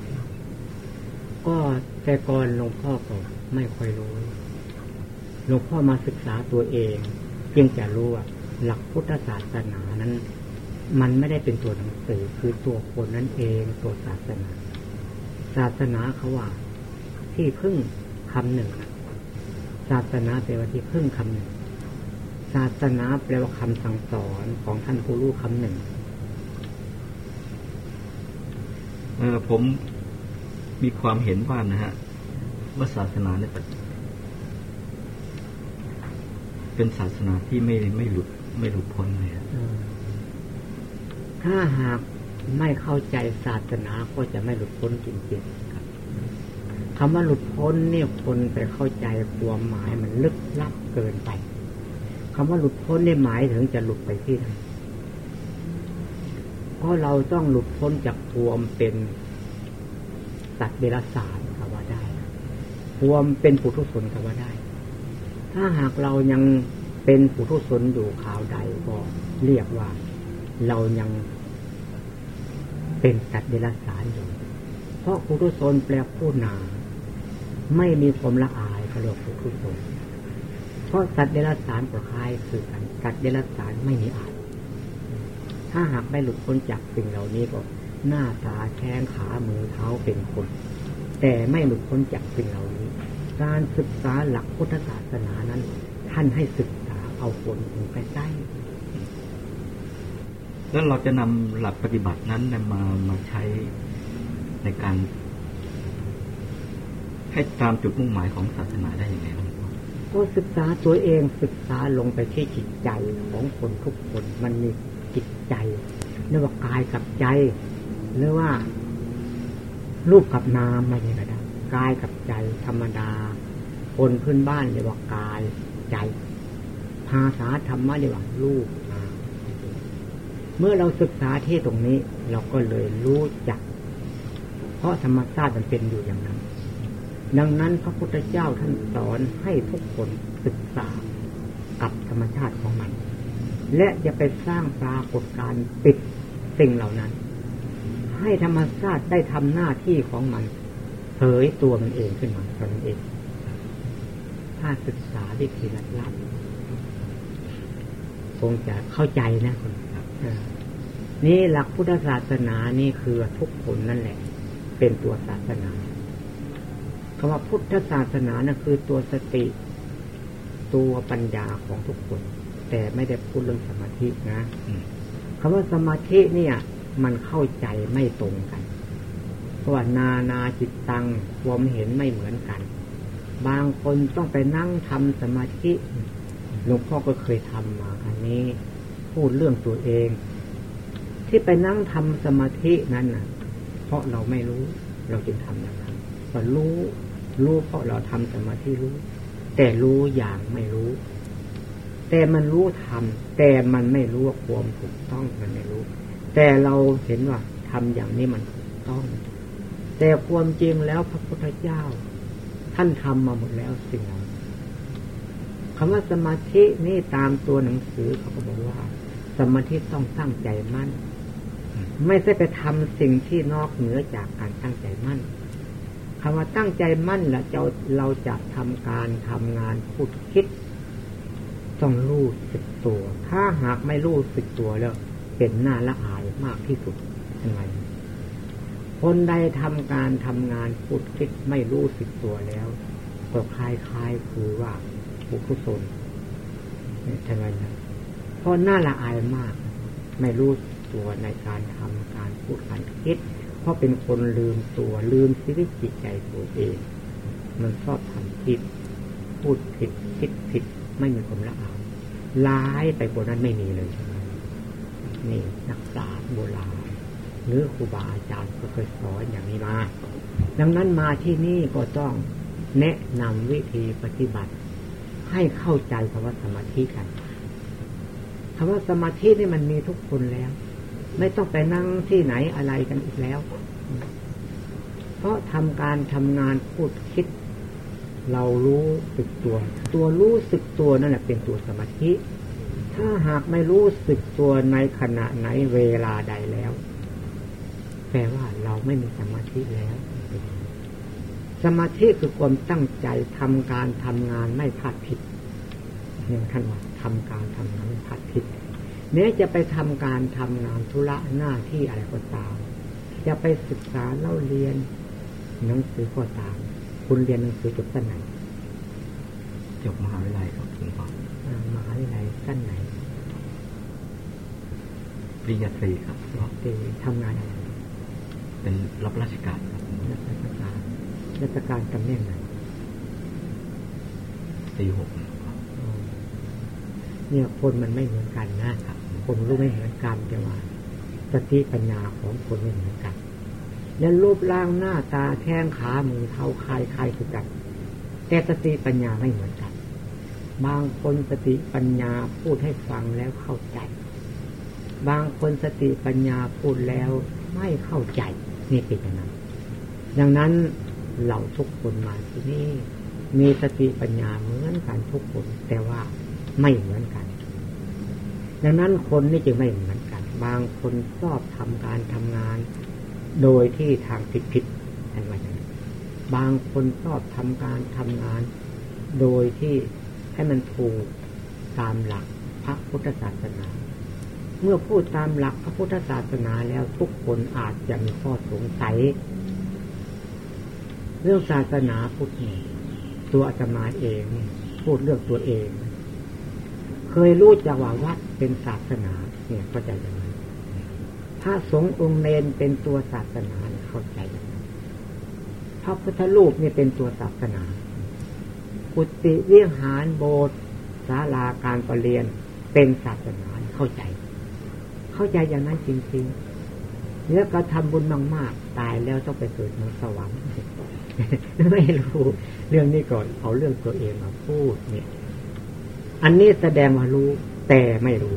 ก็แต่ก่อนหลวงพ่อก็ไม่ค่อยรู้หลวงพ่อมาศึกษาตัวเองจึงจะรู้ว่าหลักพุทธศาสนานั้น มันไม่ได้เป็นตัวหนังสือคือตัวคนนั่นเองตัวศาสนา ศาสนาเขาว่า ที่พึ่งคำหนึ่ง ศาสนาแปลว่าที่พึ่งคำหนึ่ง ศาสนาแปลว่าคำสั่งสอนของท่านผู้รู้คำหนึ่งเออผมมีความเห็นว่านะฮะว่าศาสนาเนี่ยเป็นศาสนาที่ไม่ไม่หลุดไม่หลุดพ้นเลยถ้าหาก ไม่เข้าใจศาสนาก็จะไม่หลุดพ้นจริงๆครับคำว่าหลุดพ้นเนี่ยคนไปเข้าใจความหมายมันลึกลับเกินไปคำว่าหลุดพ้นเนี่ยหมายถึงจะหลุดไปที่ไหนเพราะเราต้องหลุดพ้นจากความเป็นสัตว์เดรัจฉานก็ว่าได้ความเป็นปุถุชนก็ว่าได้ ถ้าหากเรายังเป็นปุถุชนอยู่ข่าวใดก็เรียกว่า เรายัง เป็นสัตว์เดรัจฉานอยู่ เพราะปุถุชนแปลผู้นา ไม่มีความละอายเขาเรียกปุถุชนเพราะสัตว์เดรัจฉานก็คายคือกันสัตว์เดรัจฉานไม่มีอาย ถ้าหากไม่หลุดพ้นจากสิ่งเหล่านี้ก็หน้าตาแข้งขามือเท้าเป็นคน แต่ไม่หลุดพ้นจากสิ่งเหล่านี้ การศึกษาหลักพุทธศาสนานั้น ท่านให้ศึกษาเอาคนถึงไปใต้ แล้วเราจะนำหลักปฏิบัตินั้นมามาใช้ในการ ให้ตามจุดมุ่งหมายของศาสนาได้อยังไงบ้างก็ศึกษาตัวเองศึกษาลงไปที่จิตใจของคนทุกคนมันมีจิตใจเรียกว่ากายกับใจหรือว่า รูปกับนามมาอย่างไรกายกับใจธรรมดา คนพื้นบ้านเรียกว่ากายใจ ภาษาธรรมะเรียกว่ารูป เมื่อเราศึกษาที่ตรงนี้ เราก็เลยรู้จัก เพราะธรรมชาติมันเป็นอยู่อย่างนั้น ดังนั้นพระพุทธเจ้าท่านสอนให้ทุกคนศึกษากับธรรมชาติของมัน และอย่าไปสร้างปรากฏการปิดสิ่งเหล่านั้น ให้ธรรมชาติได้ทำหน้าที่ของมันเผยตัวมันเองขึ้นมาตนเอง ถ้าศึกษาวิธีลัดลับคงจะเข้าใจนะคนครับ นี่หลักพุทธศาสนานี่คือทุกคนนั่นแหละ เป็นตัวศาสนาคำว่าพุทธศาสนานะ่ะคือตัวสติ ตัวปัญญาของทุกคน แต่ไม่ได้พูดเรื่องสมาธินะคำว่าสมาธิเนี่ย มันเข้าใจไม่ตรงกันเพราะว่านานาจิตตังความเห็นไม่เหมือนกัน บางคนต้องไปนั่งทำสมาธิหลวงพ่อก็เคยทำมาอันนี้ พูดเรื่องตัวเอง ที่ไปนั่งทำสมาธินั้นน่ะ เพราะเราไม่รู้ เราจึงทำอย่างนั้นว่ารู้รู้เพราะเราทำสมาธิรู้ แต่รู้อย่างไม่รู้ แต่มันรู้ทำแต่มันไม่รู้ว่าความถูกต้องมันไม่รู้ แต่เราเห็นว่าทำอย่างนี้มันถูกต้อง แต่ความจริงแล้วพระพุทธเจ้า ท่านทำมาหมดแล้วสิ่งนั้นคำว่าสมาธินี่ตามตัวหนังสือเขาก็บอกว่า สมาธิต้องตั้งใจมั่น ไม่ใช่ไปทำสิ่งที่นอกเหนือจากการตั้งใจมั่นคำว่าตั้งใจมั่นและเราเราจะทำการทำงานพูดคิด ต้องรู้สึกตัว ถ้าหากไม่รู้สึกตัวแล้วเป็นหน้าละอายมากที่สุดยังไงคนใดทำการทำงานพูดคิดไม่รู้สึกตัวแล้วก็คลายคลายคือว่าบุคุศลใช่ไหมนะ เพราะหน้าละอายมาก ไม่รู้ตัวในการทำการพูดการคิด เพราะเป็นคนลืมตัวลืมชีวิตจิตใจตัวเอง มันชอบทำผิด พูดผิดคิดผิดไม่มีความละอายร้ายไปกว่านั้นไม่มีเลย นี่นักปราชญ์โบราณหรือครูบาอาจารย์ก็เคยสอนอย่างนี้มา ดังนั้นมาที่นี่ก็ต้องแนะนำวิธีปฏิบัติ ให้เข้าใจคำว่าสมาธิกัน คำว่าสมาธินี่มันมีทุกคนแล้ว ไม่ต้องไปนั่งที่ไหนอะไรกันอีกแล้ว เพราะทำการทำงานพูดคิด เรารู้สึกตัว ตัวรู้สึกตัวนั่นแหละเป็นตัวสมาธิ ถ้าหากไม่รู้สึกตัวในขณะไหนเวลาใดแล้ว แปลว่าเราไม่มีสมาธิแล้ว สมาธิคือความตั้งใจทำการทำงานไม่พลาดผิดเนี่ยท่านว่า ทำการทำงานไม่พลาดผิดเนี้ยจะไปทำการทำงานธุระหน้าที่อะไรก็ตาม จะไปศึกษาเล่าเรียนหนังสือก็ตาม คุณเรียนหนังสือจบสั้นไหน จบมหาวิทยาลัยครับคุณพ่อมหาวิทยาลัยสั้นไหนปริญญาตรีครับตรีทำงานอะไรเป็นรับราชการครับราชการราชการตำแหน่งไหนสี่หก เนี่ยคนมันไม่เหมือนกันนะครับคนรู้ไม่เหมือนกันแต่ว่าสติปัญญาของคนไม่เหมือนกัน และรูปร่างหน้าตาแข้งขามือเท้าคายคายคือกันแต่สติปัญญาไม่เหมือนกัน บางคนสติปัญญาพูดให้ฟังแล้วเข้าใจ บางคนสติปัญญาพูดแล้วไม่เข้าใจนี่เป็นอย่างนั้นดังนั้นเราทุกคนมาที่นี่มีสติปัญญาเหมือนกันทุกคนแต่ว่า ไม่เหมือนกัน ดังนั้นคนนี่จึงไม่เหมือนกัน บางคนชอบทำการทำงาน โดยที่ทางผิดผิดอะไรอย่างนี้บางคนชอบทำการทำงาน โดยที่ให้มันถูกตามหลักพระพุทธศาสนา เมื่อพูดตามหลักพระพุทธศาสนาแล้วทุกคนอาจจะมีข้อสงสัย เรื่องศาสนาพุทธตัวอาตมาเอง พูดเรื่องตัวเอง เคยรู้จักว่าวัดเป็นศาสนาเนี่ยเข้าใจยังไงพระสงฆ์องค์เนนเป็นตัวศาสนาเข้าใจยังไงพระพุทธรูปเนี่ยเป็นตัวศาสนากุฏิเวียงหารโบสถ์ศาลาการประเรียนเป็นศาสนาเข้าใจ เข้าใจอย่างนั้นจริงๆแล้วก็ทำบุญมากๆ ตายแล้วต้องไปเกิดในสวรรค์ไม่รู้ เรื่องนี้ก่อนเอาเรื่องตัวเองมาพูดเนี่ย อันนี้แสดงว่ารู้ แต่ไม่รู้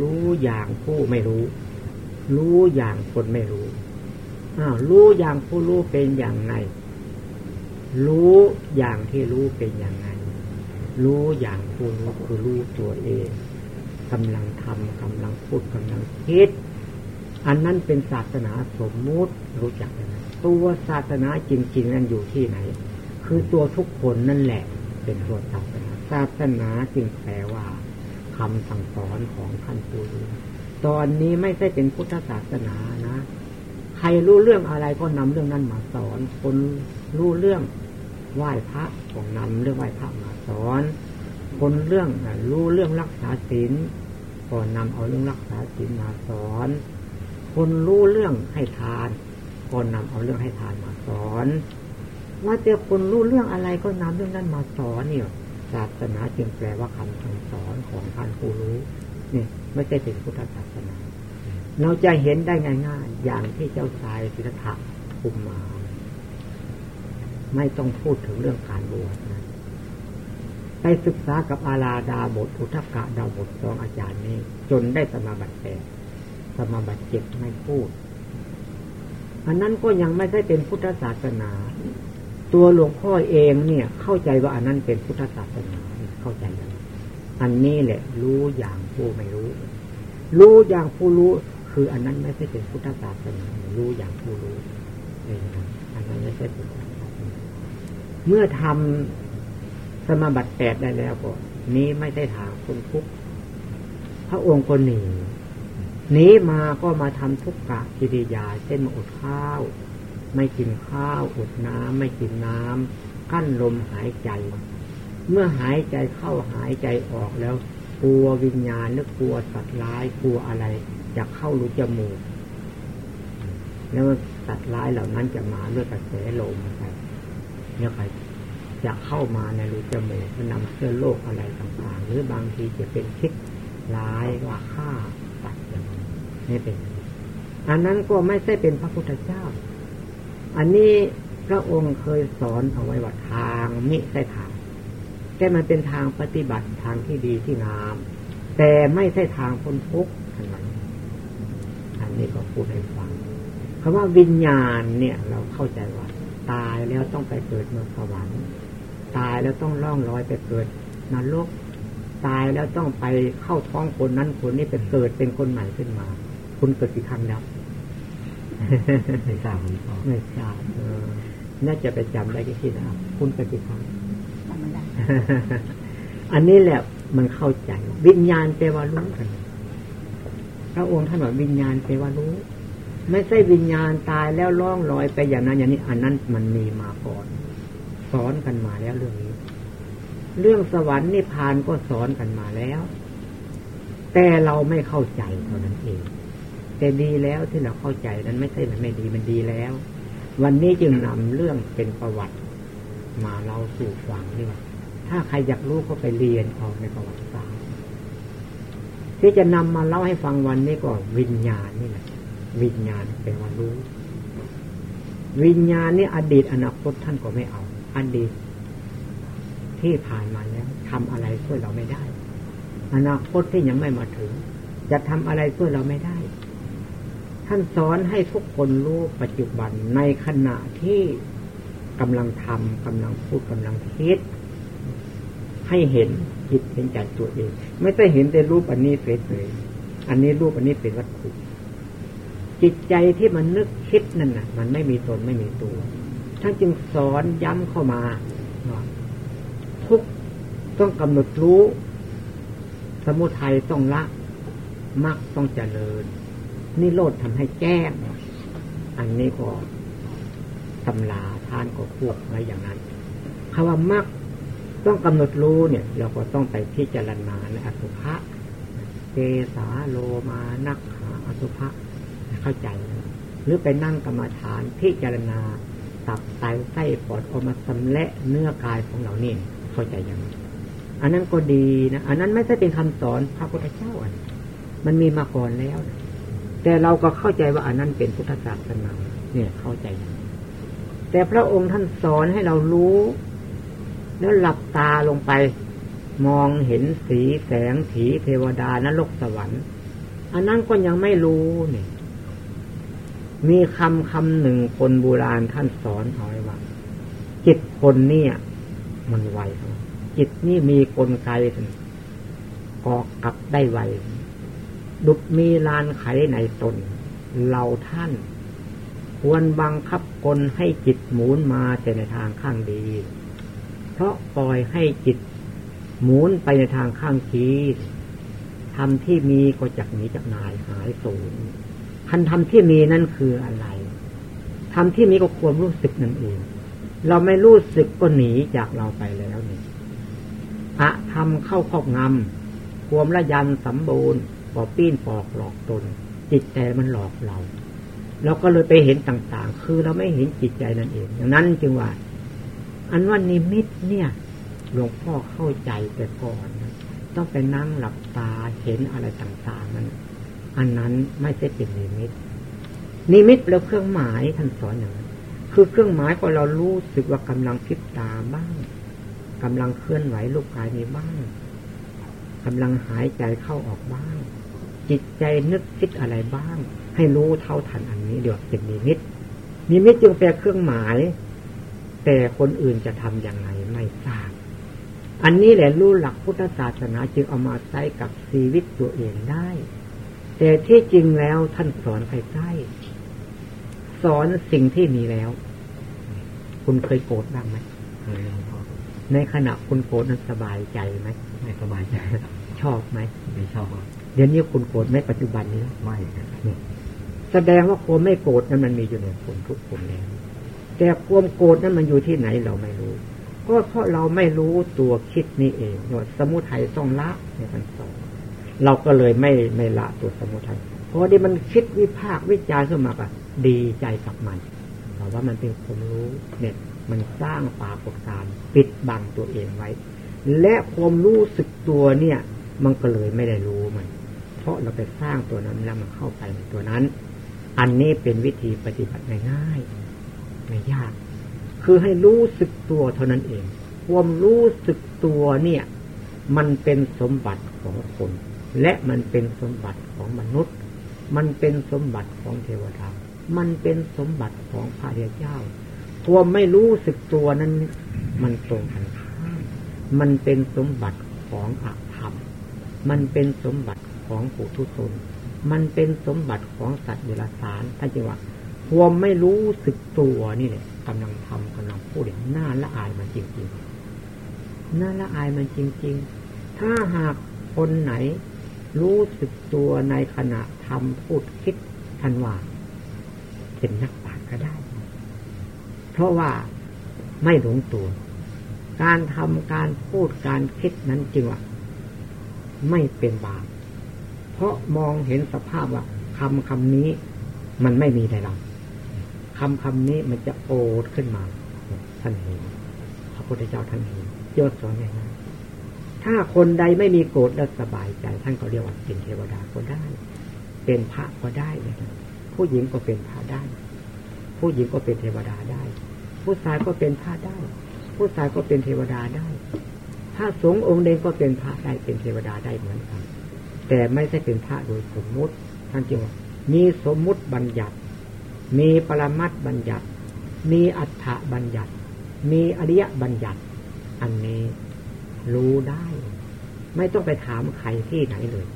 รู้อย่างผู้ไม่รู้ รู้อย่างคนไม่รู้อ้าวรู้อย่างผู้รู้เป็นอย่างไรรู้อย่างที่รู้เป็นอย่างไรรู้อย่างผู้รู้คือรู้ตัวเองกำลังทำกำลังพูดกำลังคิด อันนั้นเป็นศาสนาสมมุติรู้จักไหมตัวศาสนาจริง ๆ นั้นอยู่ที่ไหน คือตัวทุกคนนั่นแหละ เป็นตัวศาสนา ศาสนาจึงแปลว่าคำสั่งสอนของท่านผู้รู้ตอนนี้ไม่ใช่เป็นพุทธศาสนานะ ใครรู้เรื่องอะไรก็นำเรื่องนั้นมาสอน คนรู้เรื่องไหว้พระก็นำเรื่องไหว้พระมาสอน คนเรื่องรู้เรื่องรักษาศีลก็นำเอาเรื่องรักษาศีลมาสอน คนรู้เรื่องให้ทานก็นำเอาเรื่องให้ทานมาสอน ว่าเจอคนรู้เรื่องอะไรก็นำเรื่องนั้นมาสอนเนี่ย ศาสนาจึงแปลว่าคำสั่งสอนของท่านผู้รู้นี่ไม่ใช่เป็นพุทธศาสนา เราจะเห็นได้ง่ายๆอย่างที่เจ้าชายสิทธัตถะคุมมา ไม่ต้องพูดถึงเรื่องการบวชนะไปศึกษากับอาลาดาบทอุทกะดาบทสองอาจารย์นี้ จนได้สมาบัติแปดสมาบัติเจ็ดไม่พูด อันนั้นก็ยังไม่ได้เป็นพุทธศาสนา ตัวหลวงพ่อเองเนี่ย เข้าใจว่าอันนั้นเป็นพุทธศาสนาเข้าใจแล้วอันนี้แหละ รู้อย่างผู้ไม่รู้ รู้อย่างผู้รู้ คืออันนั้นไม่ใช่เป็นพุทธศาสนารู้อย่างผู้รู้เอันนั้นไม่ใช่เป็นพุทธศาสนาเมื่อทำสมาบัติแปดได้แล้วก็นี้ไม่ได้ทางคนทุกข์พระองค์ก็หนีหนีมาก็มาทำทุกกะกิริยาเช่นมาอดข้าว ไม่กินข้าวอดน้ำไม่กินน้ำกั้นลมหายใจ เมื่อหายใจเข้าหายใจออกแล้ว กลัววิญญาณหรือกลัวสัตว์ร้ายกลัวอะไรจะเข้ารูจมูก แล้วสัตว์ร้ายเหล่านั้นจะมาด้วยกระแสลมไปเนี่ยใครจะเข้ามาในรูจมูกนำเชื้อโรคอะไรต่างๆ หรือบางทีจะเป็นคิดร้ายว่าฆ่าสัตว์อย่างนี้เป็น อันนั้นก็ไม่ใช่เป็นพระพุทธเจ้า อันนี้พระองค์เคยสอนเอาไว้ว่าทางมิใช่ทาง แต่มันเป็นทางปฏิบัติทางที่ดีที่งาม แต่ไม่ใช่ทางพ้นทุกข์ทั้งนั้นอันนี้ก็พูดให้ฟังคำว่าวิญญาณเนี่ย เราเข้าใจว่า ตายแล้วต้องไปเกิดเมืองสวรรค์ ตายแล้วต้องล่องลอยไปเกิดนรกตายแล้วต้องไปเข้าท้องคนนั้นคนนี้ไปเกิดเป็นคนใหม่ขึ้นมา คุณเกิดกี่ครั้งแล้ว ไม่ทราบคุณพ่อไม่ทราบน่าจะไปจำได้กี่ที่นะคุณเกิดกี่ครั้งจำไม่ได้อันนี้แหละมันเข้าใจ วิญญาณแปลว่ารู้กันพระองค์ท่านบอกวิญญาณแปลว่ารู้ ไม่ใช่วิญญาณตายแล้วล่องลอยไปอย่างนั้นอย่างนี้ อันนั้นมันมีมาก่อนสอนกันมาแล้วเรื่องนี้ เรื่องสวรรค์นิพพานก็สอนกันมาแล้ว แต่เราไม่เข้าใจเท่านั้นเอง แต่ดีแล้วที่เราเข้าใจนั้นไม่ใช่มันไม่ดีมันดีแล้ว วันนี้จึงนำเรื่องเป็นประวัติ มาเราสู่ฟังนี่ว่าถ้าใครอยากรู้ก็ไปเรียนเอาในประวัติศาสตร์ที่จะนำมาเล่าให้ฟังวันนี้ก็วิญญาณนี่แหละวิญญาณเป็นว่ารู้ วิญญาณนี่อดีตอนาคตท่านก็ไม่เอา อดีตที่ผ่านมาแล้วทำอะไรช่วยเราไม่ได้ อนาคตที่ยังไม่มาถึง จะทำอะไรช่วยเราไม่ได้ ท่านสอนให้ทุกคนรู้ปัจจุบันในขณะที่กำลังทำกำลังพูดกำลังคิด ให้เห็นจิตเห็นใจตัวเอง ไม่ได้เห็นแต่รูปอันนี้เฉยๆอันนี้รูปอันนี้เป็นวัตถุจิตใจที่มันนึกคิดนั่นน่ะ มันไม่มีตนไม่มีตัวท่านจึงสอนย้ำเข้ามาทุกต้องกำหนดรู้ สมุทัยต้องละมรรคต้องเจริญ นิโรธทำให้แก้ง อันนี้ก็ตำลาท่านก็พวกไว้อย่างนั้นคำว่ามรรคต้องกำหนดรู้เนี่ย เราก็ต้องไปพิจารณาในอสุภะเกสาโลมานักขาอสุภะเข้าใจ หรือไปนั่งกรรมฐานพิจารณาตับไตไส้ปอดออกมาสำเละเนื้อกายของเรานี่เข้าใจอย่างนี้อันนั้นก็ดีนะ อันนั้นไม่ใช่เป็นคำสอนพระพุทธเจ้าอันมันมีมาก่อนแล้วนะ แต่เราก็เข้าใจว่าอันนั้นเป็นพุทธศาสนาเนี่ยเข้าใจอย่างนี้แต่พระองค์ท่านสอนให้เรารู้ แล้วหลับตาลงไป มองเห็นสีแสงผีเทวดานรกสวรรค์ อันนั้นก็ยังไม่รู้เนี่ยมีคำคำหนึ่งคนโบราณท่านสอนเอาไว้ว่า จิตคนเนี่ย มันไวจิตนี่มีกลไกกอกกับได้ไว ดุดมีลานไขในตน เราท่าน ควรบังคับกลให้จิตหมุนมาแต่ในทางข้างดี เพราะปล่อยให้จิตหมุนไปในทางข้างคีทำที่มีก็จากหนีจากนายหายสูญคันทำที่มีนั่นคืออะไรทำที่มีก็ควรรู้สึกนั่นเอง เราไม่รู้สึกก็หนีจากเราไปแล้วนี่อะทำเข้าครอบงำความละยันสมบูรณ์ ปอปี้นปอกหลอกตน จิตใจมันหลอกเรา เราก็เลยไปเห็นต่างๆ คือเราไม่เห็นจิตใจนั่นเองอย่างนั้นจึงว่า อันว่านิมิตเนี่ยหลวงพ่อเข้าใจแต่ก่อนต้องไปนั่งหลับตาเห็นอะไรต่างๆนั้นอันนั้นไม่ใช่เป็นนิมิต นิมิตแล้วเครื่องหมายท่านสอนอย่างนั้นคือเครื่องหมายของเรารู้สึกว่ากำลังคิดตาบ้างกำลังเคลื่อนไหวลูกกายนี้บ้างกำลังหายใจเข้าออกบ้าง จิตใจนึกคิดอะไรบ้าง ให้รู้เท่าทันอันนี้เดี๋ยวเป็นนิมิต นิมิตจึงแปลเครื่องหมาย แต่คนอื่นจะทํำยังไงไม่ทราบ อันนี้แหละรู้หลักพุทธศาสนาจึงเอามาใช้กับชีวิตตัวเองได้ แต่ที่จริงแล้วท่านสอนใกล้สอนสิ่งที่มีแล้ว คุณเคยโกรธบ้างไหมในขณะคุณโกรธนั้นสบายใจไหมไม่สบายใจ ชอบไหมไม่ชอบ เดี๋ยวนี้คุณโกรธไหมปัจจุบันนี้ไม่แสดงว่าความไม่โกรธนั้นมันมีอยู่ในคนทุกคนแล้วแต่ความโกรธนั้นมันอยู่ที่ไหนเราไม่รู้ ก็เพราะเราไม่รู้ตัวคิดนี่เองว่าสมุทัยต้องละในการสอนเราก็เลยไม่ไม่ละตัวสมุทัยเพอดีมันคิดวิพากวิจารณ์ขึ้นมาก็ดีใจกับมันเพราะว่ามันเป็นความรู้เนี่ย มันสร้างปากฏการปิดบังตัวเองไว้ และความรู้สึกตัวเนี่ย มันก็เลยไม่ได้รู้มัน เพราะเราไปสร้างตัวนั้นแล้วมันเข้าไปในตัวนั้น อันนี้เป็นวิธีปฏิบัติง่ายๆไม่ยาก คือให้รู้สึกตัวเท่านั้นเองความรู้สึกตัวเนี่ย มันเป็นสมบัติของคน และมันเป็นสมบัติของมนุษย์ มันเป็นสมบัติของเทวดามันเป็นสมบัติของพระเดียเจ้าความไม่รู้สึกตัวนั้น มันตรงกันข้ามมันเป็นสมบัติของอธรรม มันเป็นสมบัติ ของปุถุชนมันเป็นสมบัติของสัตว์เดรัจฉานท่านจึงว่าความไม่รู้สึกตัวนี่เนี่ยกำลังทำกำลังพูดอย่างน่าละอายมันจริงๆน่าละอายมันจริง ๆ ถ้าหากคนไหน รู้สึกตัวในขณะทำพูดคิดทันว่าเป็นนักปราชญ์ก็ได้ เพราะว่าไม่หลงตัว การทำการพูดการคิดนั้นจึงว่าไม่เป็นบาป เพราะมองเห็นสภาพว่าคำคำนี้มันไม่มีในเราคำคำนี้มันจะโอดขึ้นมาท่านเห็นพระพุทธเจ้าท่านเห็นยศสอนง่ายๆถ้าคนใดไม่มีโกรธและสบายใจ ท่านก็เรียกว่าเป็นเทวดาก็ได้ เป็นพระก็ได้เลยผู้หญิงก็เป็นพระได้ ผู้หญิงก็เป็นเทวดาได้ ผู้ชายก็เป็นพระได้ ผู้ชายก็เป็นเทวดาได้ ถ้าสงฆ์องค์เดงก็เป็นพระได้เป็นเทวดาได้เหมือนกัน แต่ไม่ใช่เป็นพระโดยสมมุติท่านจึงมีสมมุติบัญญัติ มีปรมัตบัญญัติ มีอัฏฐบัญญัติ มีอริยบัญญัติ อันนี้รู้ได้ ไม่ต้องไปถามใครที่ไหนเลย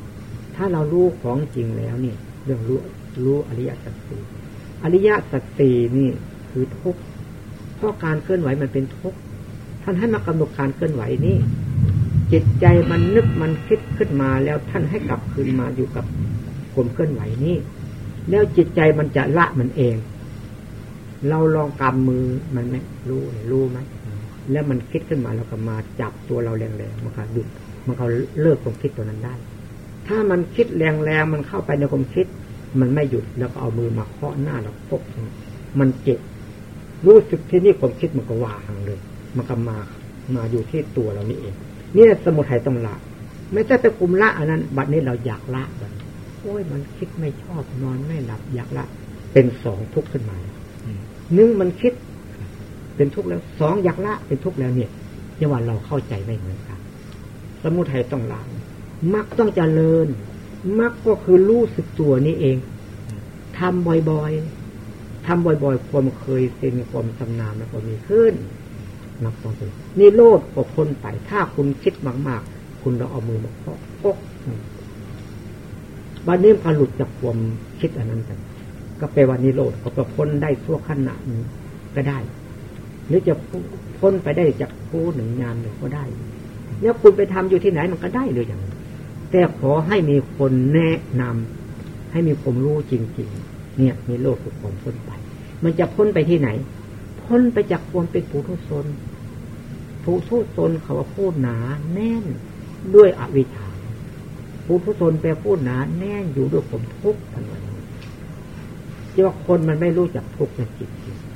ถ้าเรารู้ของจริงแล้วนี่ เรื่องรู้รู้อริยสัจสี่อริยสัจสี่นี่คือทุกข์เพราะการเคลื่อนไหวมันเป็นทุกข์ท่านให้มากำหนดการเคลื่อนไหวนี่ จิตใจมันนึกมันคิดขึ้นมาแล้วท่านให้กลับคืนมาอยู่กับกลมเคลื่อนไหวนี่แล้วจิตใจมันจะละมันเอง เราลองกำมือมันไหมรู้รู้ไหมแล้วมันคิดขึ้นมาแล้วก็มาจับตัวเราแรงๆมันก็ดุดมันก็เลิกความคิดตัวนั้นได้ ถ้ามันคิดแรงๆมันเข้าไปในความคิด มันไม่หยุดแล้วก็เอามือมาเคาะหน้าเราพกมันเจ็บรู้สึกที่นี่ความคิดมันก็วางเลย มันก็มามาอยู่ที่ตัวเรานี่เอง นี่สมุทัยต้องละไม่ใช่ไปคุมละอันนั้น บัดนี้เราอยากละบัดโอ้ยมันคิดไม่ชอบนอนไม่หลับอยากละ เป็นสองทุกข์ขึ้นมาหนึ่งมันคิด เป็นทุกข์แล้วสองอยากละ เป็นทุกข์แล้วเนี่ยยังว่าเราเข้าใจไม่เหมือนกัน สมุทัยต้องละมักต้องเจริญมักก็คือรู้สึกตัวนี่เองทำบ่อยๆทำบ่อยๆ ความเคยเซ็นความชำนาญมันก็มีขึ้น นับต้องเป็นนี่โลดก็พ้นไป ถ้าคุณคิดมากๆ คุณเราเอามือมาเคาะปกบันนี้พอหลุดจากความคิดอันนั้นกันก็แปว่านิโรธก็พ้นได้ทั่วขณะนี้ก็ได้ หรือจะพ้นไปได้จากผู้หนึ่งงานหนึ่งก็ได้ แล้วคุณไปทำอยู่ที่ไหนมันก็ได้เลยอย่างนั้แต่ขอให้มีคนแนะนำให้มีความรู้จริงๆ เนี่ย มีโลกคือความพ้นไป มันจะพ้นไปที่ไหน พ้นไปจากความเป็นผู้ทุศน ผู้ทุศนเขาว่าพูดหนาแน่นด้วยอวิชชาผู้ทุศนแปลพูดหนาแน่นอยู่ด้วยผมทุกข์ทั้งวันจะว่าคนมันไม่รู้จักทุกข์ในจิต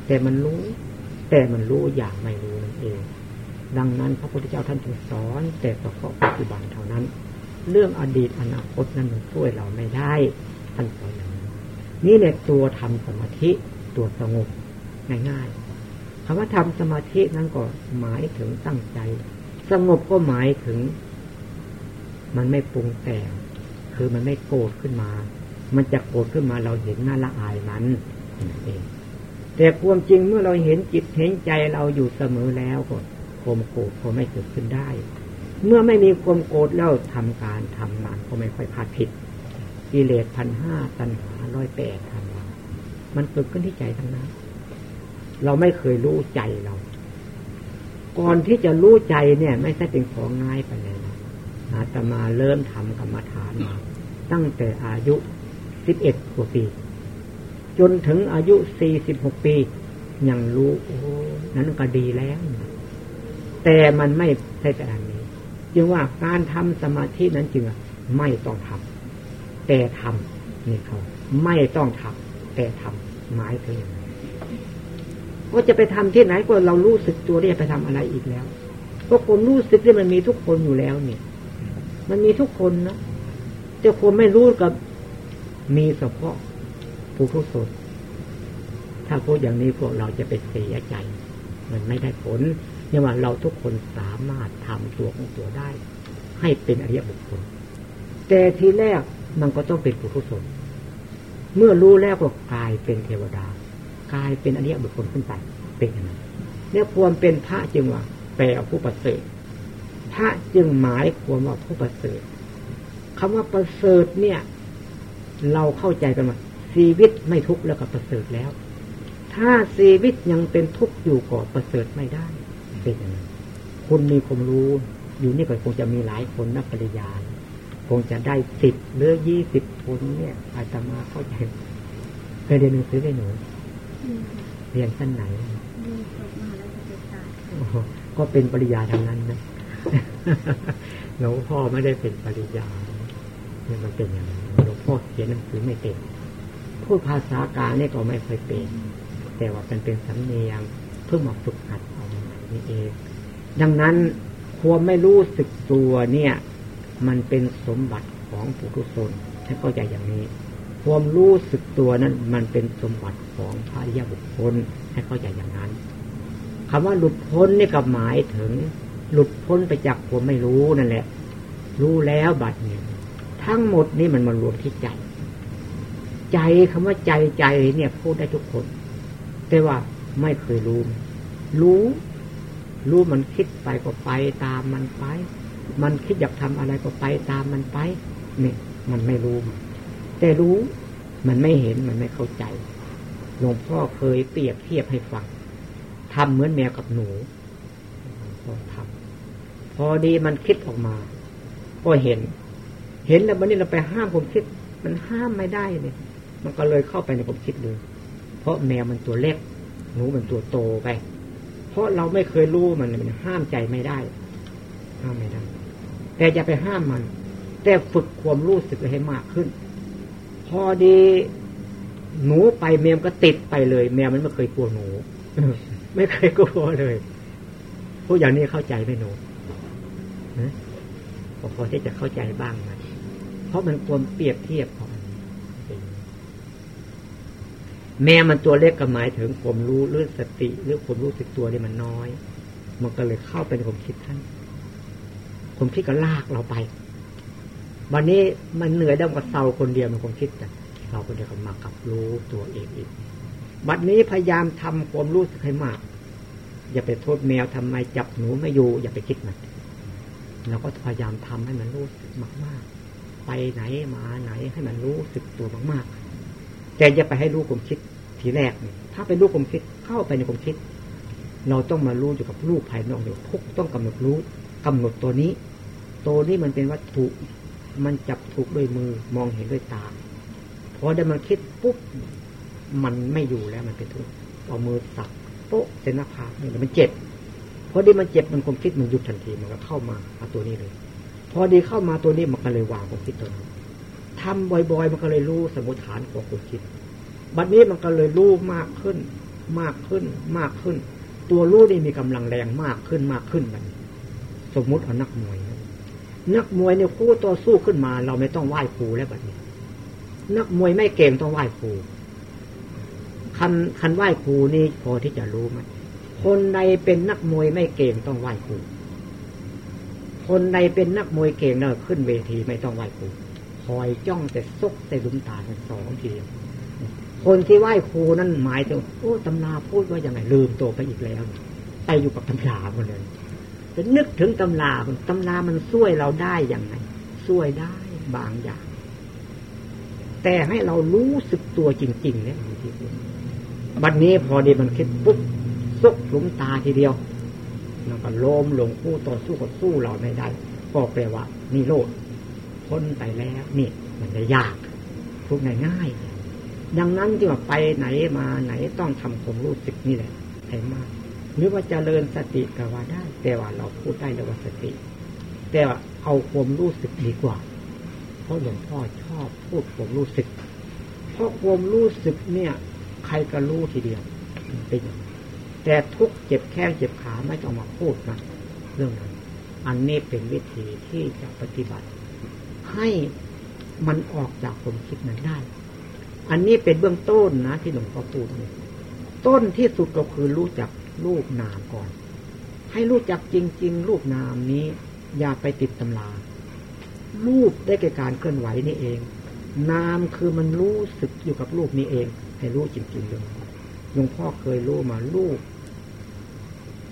แต่มันรู้ แต่มันรู้อย่างไม่รู้นั่นเอง ดังนั้นพระพุทธเจ้าท่านจึงสอน แต่เฉพาะปัจจุบันเท่านั้น เรื่องอดีตอนาคตนั้นมันช่วยเราไม่ได้ท่านสอนอย่างนี้นี่แหละตัวทำสมาธิตัวสงบง่ายๆ คำว่าทำสมาธินั้นก็หมายถึงตั้งใจ สงบก็หมายถึง มันไม่ปรุงแต่งคือมันไม่โกรธขึ้นมา มันจะโกรธขึ้นมาเราเห็นหน้าละอายมันเองแต่ความจริงเมื่อเราเห็นจิตเห็นใจเราอยู่เสมอแล้วก็ความโกรธก็ไม่เกิดขึ้นได้ เมื่อไม่มีความโกรธแล้วทำการทำงานก็ไม่ค่อยพลาดผิดกิเลสพันห้าตัณหาร้อยแปดทำมามันเกิดขึ้นที่ใจทั้งนั้น เราไม่เคยรู้ใจเรา ก่อนที่จะรู้ใจเนี่ย ไม่ใช่เป็นของง่ายไปเลยนะอาตมาเริ่มทำกรรมฐานมาตั้งแต่อายุสิบเอ็ดกว่าปี จนถึงอายุสี่สิบหกปี ยังรู้โอ้นั้นก็ดีแล้วแต่มันไม่ใช่แต่อันนี้จึงว่าการทำสมาธินั้นจึงไม่ต้องทำแต่ทำนี่เขาไม่ต้องทำแต่ทำหมายถึง ว่าจะไปทำที่ไหนก็เรารู้สึกตัวได้ไปทำอะไรอีกแล้วเพราะคนรู้สึกที่มันมีทุกคนอยู่แล้วเนี่ย มันมีทุกคนนะแต่คนไม่รู้กับมีเฉพาะผู้ทุศนถ้าพูดอย่างนี้พวกเราจะไปเสียใจ มันไม่ได้ผลเนี่ยว่าเราทุกคนสามารถทำตัวของตัวได้ ให้เป็นอริยบุคคล แต่ทีแรกมันก็ต้องเป็นผู้ทุศนเมื่อรู้แล้วก็กลายเป็นเทวดา กลายเป็นอริยบุคคลขึ้นไปเป็นอย่างนั้นเนี่ยความเป็นพระจึงว่าแปลผู้ประเสริฐพระจึงหมายความว่าผู้ประเสริฐคำว่าประเสริฐเนี่ย เราเข้าใจกันว่าชีวิตไม่ทุกข์แล้วก็ประเสริฐแล้ว ถ้าชีวิตยังเป็นทุกข์อยู่ก็ประเสริฐไม่ได้เป็นอย่างนั้นคุณมีความรู้อยู่นี่ก็คงจะมีหลายคนนักปริญญาคงจะได้สิบหรือยี่สิบคนเนี่ยอาตมาเข้าใจเคยเรียนหนังสือได้หนู เรียนสั้นไหนก็เป็นปริญญาทางนั้นนะหลวงพ่อไม่ได้เป็นปริญญาเนี่ยมันเป็นอย่างนั้นหลวงพ่อเขียนหนังสือไม่เป็นพูดภาษากลางนี่ก็ไม่เคยเป็น แต่ว่าเป็นเป็นสำเนียงเพื่อมาฝึกหัดเอานี่เอง ดังนั้นความไม่รู้สึกตัวเนี่ย มันเป็นสมบัติของปุถุชนให้เข้าใจอย่างนี้ ความรู้สึกตัวนั้น มันเป็นสมบัติของพระยาบุคคลให้เข้าใจอย่างนั้นคำว่าหลุดพ้นนี่ก็หมายถึง หลุดพ้นไปจากความไม่รู้นั่นแหละ รู้แล้วบัดเนี่ยทั้งหมดนี่มันมารวมที่ใจ ใจคำว่าใจใจเนี่ยพูดได้ทุกคน แต่ว่าไม่เคยรู้ รู้รู้มันคิดไปก็ไปตามมันไป มันคิดอยากทำอะไรก็ไปตามมันไป เนี่ย มันไม่รู้ แต่รู้มันไม่เห็นมันไม่เข้าใจหลวงพ่อเคยเปรียบเทียบให้ฟังทำเหมือนแมวกับหนูพอทำพอดีมันคิดออกมาก็เห็น เห็นแล้ววันนี้เราไปห้ามผมคิด มันห้ามไม่ได้เนี่ย มันก็เลยเข้าไปในผมคิดเลย เพราะแมวมันตัวเล็กหนูมันตัวโตไป เพราะเราไม่เคยรู้มันมันห้ามใจไม่ได้ ห้ามไม่ได้ แต่อย่าไปห้ามมัน แต่ฝึกความรู้สึกให้มากขึ้น พอดี หนูไปแมวก็ติดไปเลย แมวมันไม่เคยกลัวหนูไม่เคยกลัวเลยผู้อย่างนี้เข้าใจไหมหนูพอที่จะเข้าใจบ้างไหมเพราะมันควรเปรียบเทียบของแม่มันตัวเล็กก็หมายถึงผมรู้เรื่องสติหรือผมรู้สึกตัวนี่มันน้อย มันก็เลยเข้าเป็นผมคิดท่านผมคิดก็ลากเราไป วันนี้มันเหนื่อยได้กับเศร้าคนเดียวมันคงคิดแต่เราคนเดียวก็มากับรู้ตัวเองอีกบัดนี้พยายามทำความรู้สึกให้มาก อย่าไปโทษแมวทำไมจับหนูไม่อยู่ อย่าไปคิดมันเราก็พยายามทำให้มันรู้สึกมากๆ ไปไหนมาไหนให้มันรู้สึกตัวมากๆ แต่อย่าไปให้รู้ความคิดทีแรกเนี่ยถ้าไปรู้ความคิดเข้าไปในความคิด เราต้องมารู้อยู่กับรูปภายนอกเดี๋ยวทุกต้องกำหนดรู้กำหนดตัวนี้ ตัวนี้มันเป็นวัตถุ มันจับถูกด้วยมือมองเห็นด้วยตาพอได้มันคิดปุ๊บมันไม่อยู่แล้วมันเป็นทุกข์เอามือสับโป๊ะเส้นหน้าผากนี่มันเจ็บพอดีมันเจ็บมันความคิดมันหยุดทันทีมันก็เข้ามาเอาตัวนี้เลย พอดีเข้ามาตัวนี้มันก็เลยวางความคิดตัวนั้นทำบ่อยๆ มันก็เลยรู้สมุทฐานของความคิด บัดนี้มันก็เลยรู้มากขึ้น มากขึ้น มากขึ้น ตัวรู้นี่มีกำลังแรงมากขึ้นมากขึ้นมันสมมุติเอานักมวย นักมวยเนี่ยคู่ต่อสู้ขึ้นมา เราไม่ต้องไหว้ครูแล้วบัดนี้ นักมวยไม่เก่งต้องไหว้ครูคันคันไหว้ครูนี่พอที่จะรู้ไหมคนใดเป็นนักมวยไม่เก่งต้องไหว้ครูคนใดเป็นนักมวยเก่งเนอะขึ้นเวทีไม่ต้องไหว้ครูคอยจ้องแต่ซกแต่ลุมตาสองทีคนที่ไหว้ครูนั่นหมายถึงโอ้ตำนาพูดว่าอย่างไรลืมตัวไปอีกแล้ว ไปอยู่กับตำราหมดเลย จะนึกถึงตำราตำรามันช่วยเราได้อย่างไรช่วยได้บางอย่าง แต่ให้เรารู้สึกตัวจริงๆเนี่ยบัดนี้พอดีมันคิดปุ๊บซุกหลุมตาทีเดียวมันก็ล้มลงคู่ต่อสู้กับสู้เราไม่ได้ ก็แปลว่านี่โลดพ้นไปแล้วนี่มันจะยากทุกง่ายๆดังนั้นที่ว่าไปไหนมาไหนต้องทำความรู้สึกนี่แหละให้มาก หรือว่าจเจริญสติก็ว่าได้ แต่ว่าเราพูดได้เลยว่าสติ แต่ว่าเอาความรู้สึกดีกว่า เพราะหลวงพ่อชอบพูดความรู้สึก เพราะความรู้สึกเนี่ย ใครก็รู้ทีเดียวเป็นอย่างแต่ทุกเจ็บแข้งเจ็บขาไม่ต้องมาพูดนะเรื่องนั้น อันนี้เป็นวิธีที่จะปฏิบัติ ให้มันออกจากความคิดนั้นได้ อันนี้เป็นเบื้องต้นนะที่หลวงพ่อพูดต้นที่สุดก็คือรู้จัก รูปนามก่อน ให้รู้จักจริง ๆ รูปนามนี้ อย่าไปติดตำรารูปได้แก่การเคลื่อนไหวนี่เอง นามคือมันรู้สึกอยู่กับรูปนี้เอง ให้รู้จริงๆเลยหลวงพ่อเคยรู้มารูป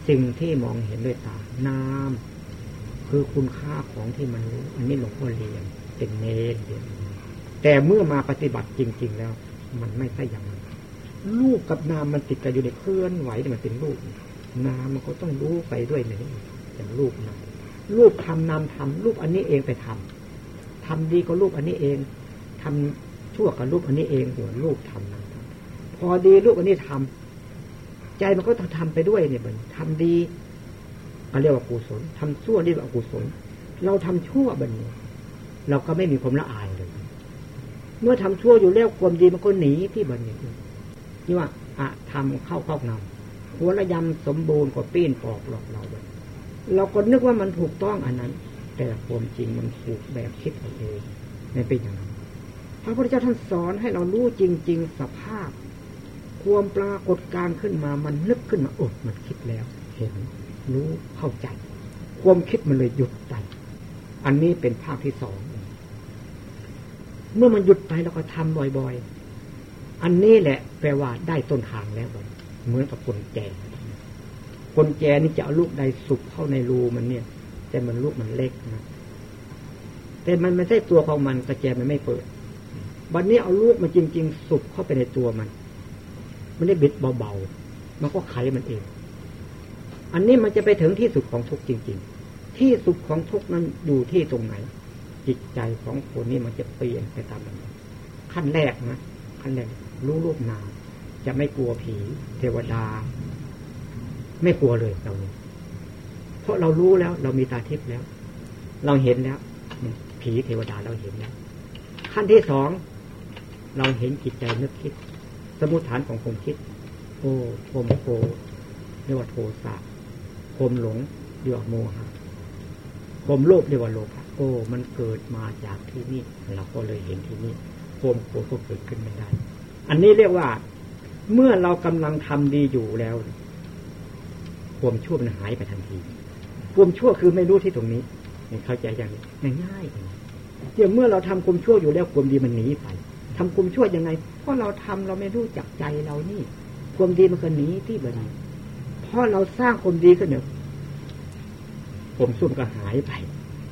สิ่งที่มองเห็นด้วยตานามคือคุณค่าของที่มันรู้ อันนี้หลวงพ่อเรียนเป็นเนรเรียนแต่เมื่อมาปฏิบัติจริง ๆ แล้ว มันไม่ใช่อย่างนั้น รูปกับนามมันติดกันอยู่ในเคลื่อนไหวมันเป็นรูปนามมันก็ต้องรู้ไปด้วยนี่อย่างรูปนามรูปทำนามทำรูปอันนี้เองไปทำทำดีก็รูปอันนี้เองทำชั่วกับรูปอันนี้เองหัวรูปทำนามทำพอดีรูปอันนี้ทำใจมันก็ต้องทำไปด้วยเนี่ยมันทำดีเรียกว่ากุศลทำชั่วเรียกว่าอกุศลเราทำชั่วบันนี้เราก็ไม่มีความละอายเลย เมื่อทำชั่วอยู่แล้วความดีมันก็หนีที่บันนี้ นี่ว่าอะทำเข้าครอบงำหัวระยำสมบูรณ์กว่าปีนปอกหลอกเราเลยเราก็นึกว่ามันถูกต้องอันนั้น แต่ความจริงมันถูกแบบคิดเอาเองในเป็นอย่างนั้นพระพุทธเจ้าท่านสอนให้เรารู้จริง ๆ สภาพ ความปรากฏการขึ้นมามันนึกขึ้นมาอดมันคิดแล้ว เห็น รู้เข้าใจ ความคิดมันเลยหยุดไปอันนี้เป็นภาคที่สอง เมื่อมันหยุดไปเราก็ทำบ่อยๆ อันนี้แหละแปลว่าได้ต้นทางแล้วเหมือนกับคนแก่คนแก่นี่จะเอาลูกใดสุกเข้าในรูมันเนี่ย แต่มันลูกมันเล็กนะแต่มันไม่ใช่ตัวของมันกระแจมันไม่เปิดวันนี้เอาลูกมันจริง ๆ สุกเข้าไปในตัวมัน มันได้บิดเบาๆมันก็ไขมันเอง อันนี้มันจะไปถึงที่สุดของทุกจริง ๆ ที่สุดของทุกนั้นอยู่ที่ตรงไหน จิตใจของคนนี้มันจะเปลี่ยนไปตามนั้นขั้นแรกนะขั้นแรก รู้รูปนาม จะไม่กลัวผี เทวดา ไม่กลัวเลยเราเนี่ยเพราะเรารู้แล้ว เรามีตาทิพย์แล้ว เราเห็นแล้วผีเทวดาเราเห็นแล้ว ขั้นที่สองเราเห็นจิตใจนึกคิด สมุทฐานของความคิด โอ้โมโกเรียกว่าโทสะคมหลงเรียกว่าโมหะคมโลภเรียกว่าโลภะโอ้มันเกิดมาจากที่นี่เราก็เลยเห็นที่นี่คมโกก็เกิดขึ้นไม่ได้ อันนี้เรียกว่า เมื่อเรากำลังทำดีอยู่แล้ว ความชั่วมันหายไปทันทีความชั่วคือไม่รู้ที่ตรงนี้เข้าใจอย่างนี้ง่ายๆเดี๋ยวเมื่อเราทำความชั่วอยู่แล้วความดีมันหนีไปทำความชั่วยังไงเพราะเราทำเราไม่รู้จักใจเรานี่ ความดีมันก็หนีที่บันเพราะเราสร้างคนดีขึ้นเนี่ยผมสุ่มก็หายไป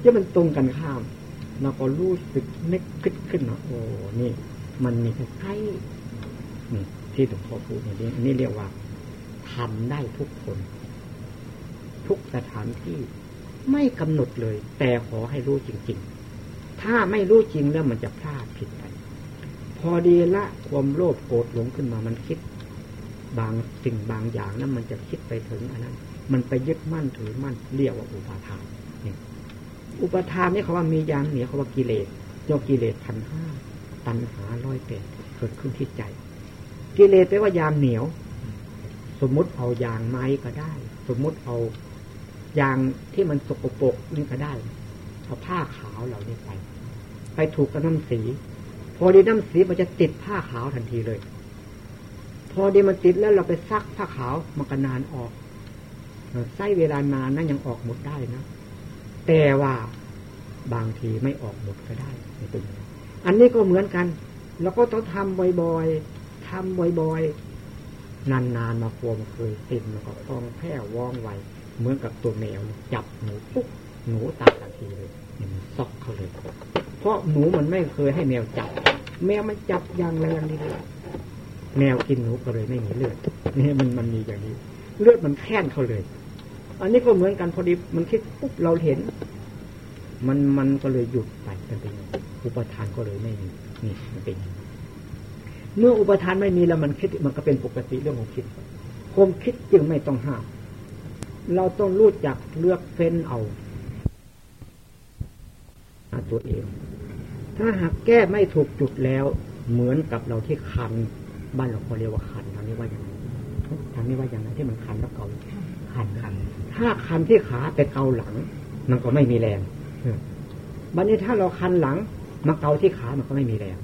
ที่มันตรงกันข้ามเราก็รู้สึกนึกขึ้นขึ้นเนาะโอ้นี่ มันมีแค่ที่หลวงพ่อพูดอย่างนี้นนี้เรียกว่าทำได้ทุกคน ทุกสถานที่ไม่กำหนดเลย แต่ขอให้รู้จริง ๆ ถ้าไม่รู้จริงแล้วมันจะพลาดผิดไป พอดีละความโลภโกรธหลงขึ้นมามันคิด บางสิ่งบางอย่างนั้นมันจะคิดไปถึงอันนั้น มันไปยึดมั่นถือมั่นเรียกว่าอุปาทานอุปทานนี่เขาว่ามียางเหนียวเขาว่ากิเลสยกกิเลสพันห้าตัณหาร้อยแปดเกิดขึ้นที่ใจ กิเลสแปลว่ายางเหนียว สมมุติเอายางไม้ก็ได้ สมมุติเอายางที่มันสกปรกนี่ก็ได้เอาผ้าขาวเหล่านี้ไป ไปถูกกับน้ำสี พอดีน้ำสีมันจะติดผ้าขาวทันทีเลย พอดีมันติดแล้วเราไปซักผ้าขาวมันก็นานออกใช้เวลานานนั้นยังออกหมดได้นะแต่ว่าบางทีไม่ออกหมดก็ได้ไม่เป็นอันนี้ก็เหมือนกันเราก็ต้องทำบ่อยๆ ทำบ่อยๆ นานๆ มาควมเคยติดแล้วก็ฟองแพร่ว่องไวเหมือนกับตัวแมวจับหนูปุ๊บหนูตายทันทีเลยมันซอกเขาเลย เพราะหนูมันไม่เคยให้แมวจับ แมวมันจับอย่างแรงดีเลยแมวกินหนูก็เลยไม่มีเลือดนี่มันมันมีอย่างนี้ เลือดมันแค้นเขาเลย อันนี้ก็เหมือนกันพอดีมันคิดปุ๊บเราเห็น มันมันก็เลยหยุดไปเป็นไปอุปทานก็เลยไม่มีนี่มันเป็น เมื่ออุปทานไม่มีแล้วมันคิดมันก็เป็นปกติเรื่องของคิดความคิดจึงไม่ต้องห้าม เราต้องรู้จักเลือกเฟ้นเอาตัวเอง ถ้าหากแก้ไม่ถูกจุดแล้ว เหมือนกับเราที่คัน บ้านเราเขาเรียกว่าคันทางนี้ว่าอย่างไรทางนี้ว่าอย่างไรที่มันคันแล้วเกาคันคัน ถ้าคันที่ขาไปเกาหลัง มันก็ไม่มีแรงบัดนี้ถ้าเราคันหลังมาเกาที่ขามันก็ไม่มีแรง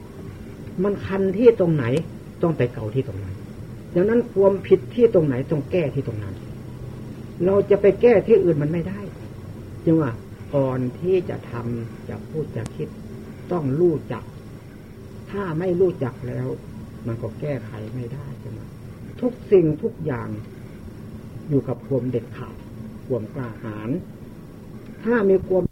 มันคันที่ตรงไหน ต้องไปเก่าที่ตรงนั้น ดังนั้นความผิดที่ตรงไหนต้องแก้ที่ตรงนั้น เราจะไปแก้ที่อื่นมันไม่ได้จึงว่าก่อนที่จะทำจะพูดจะคิด ต้องรู้จัก ถ้าไม่รู้จักแล้ว มันก็แก้ไขไม่ได้ใช่ไหมทุกสิ่งทุกอย่างอยู่กับความเด็ดขาดความกล้าหาญถ้ามีความ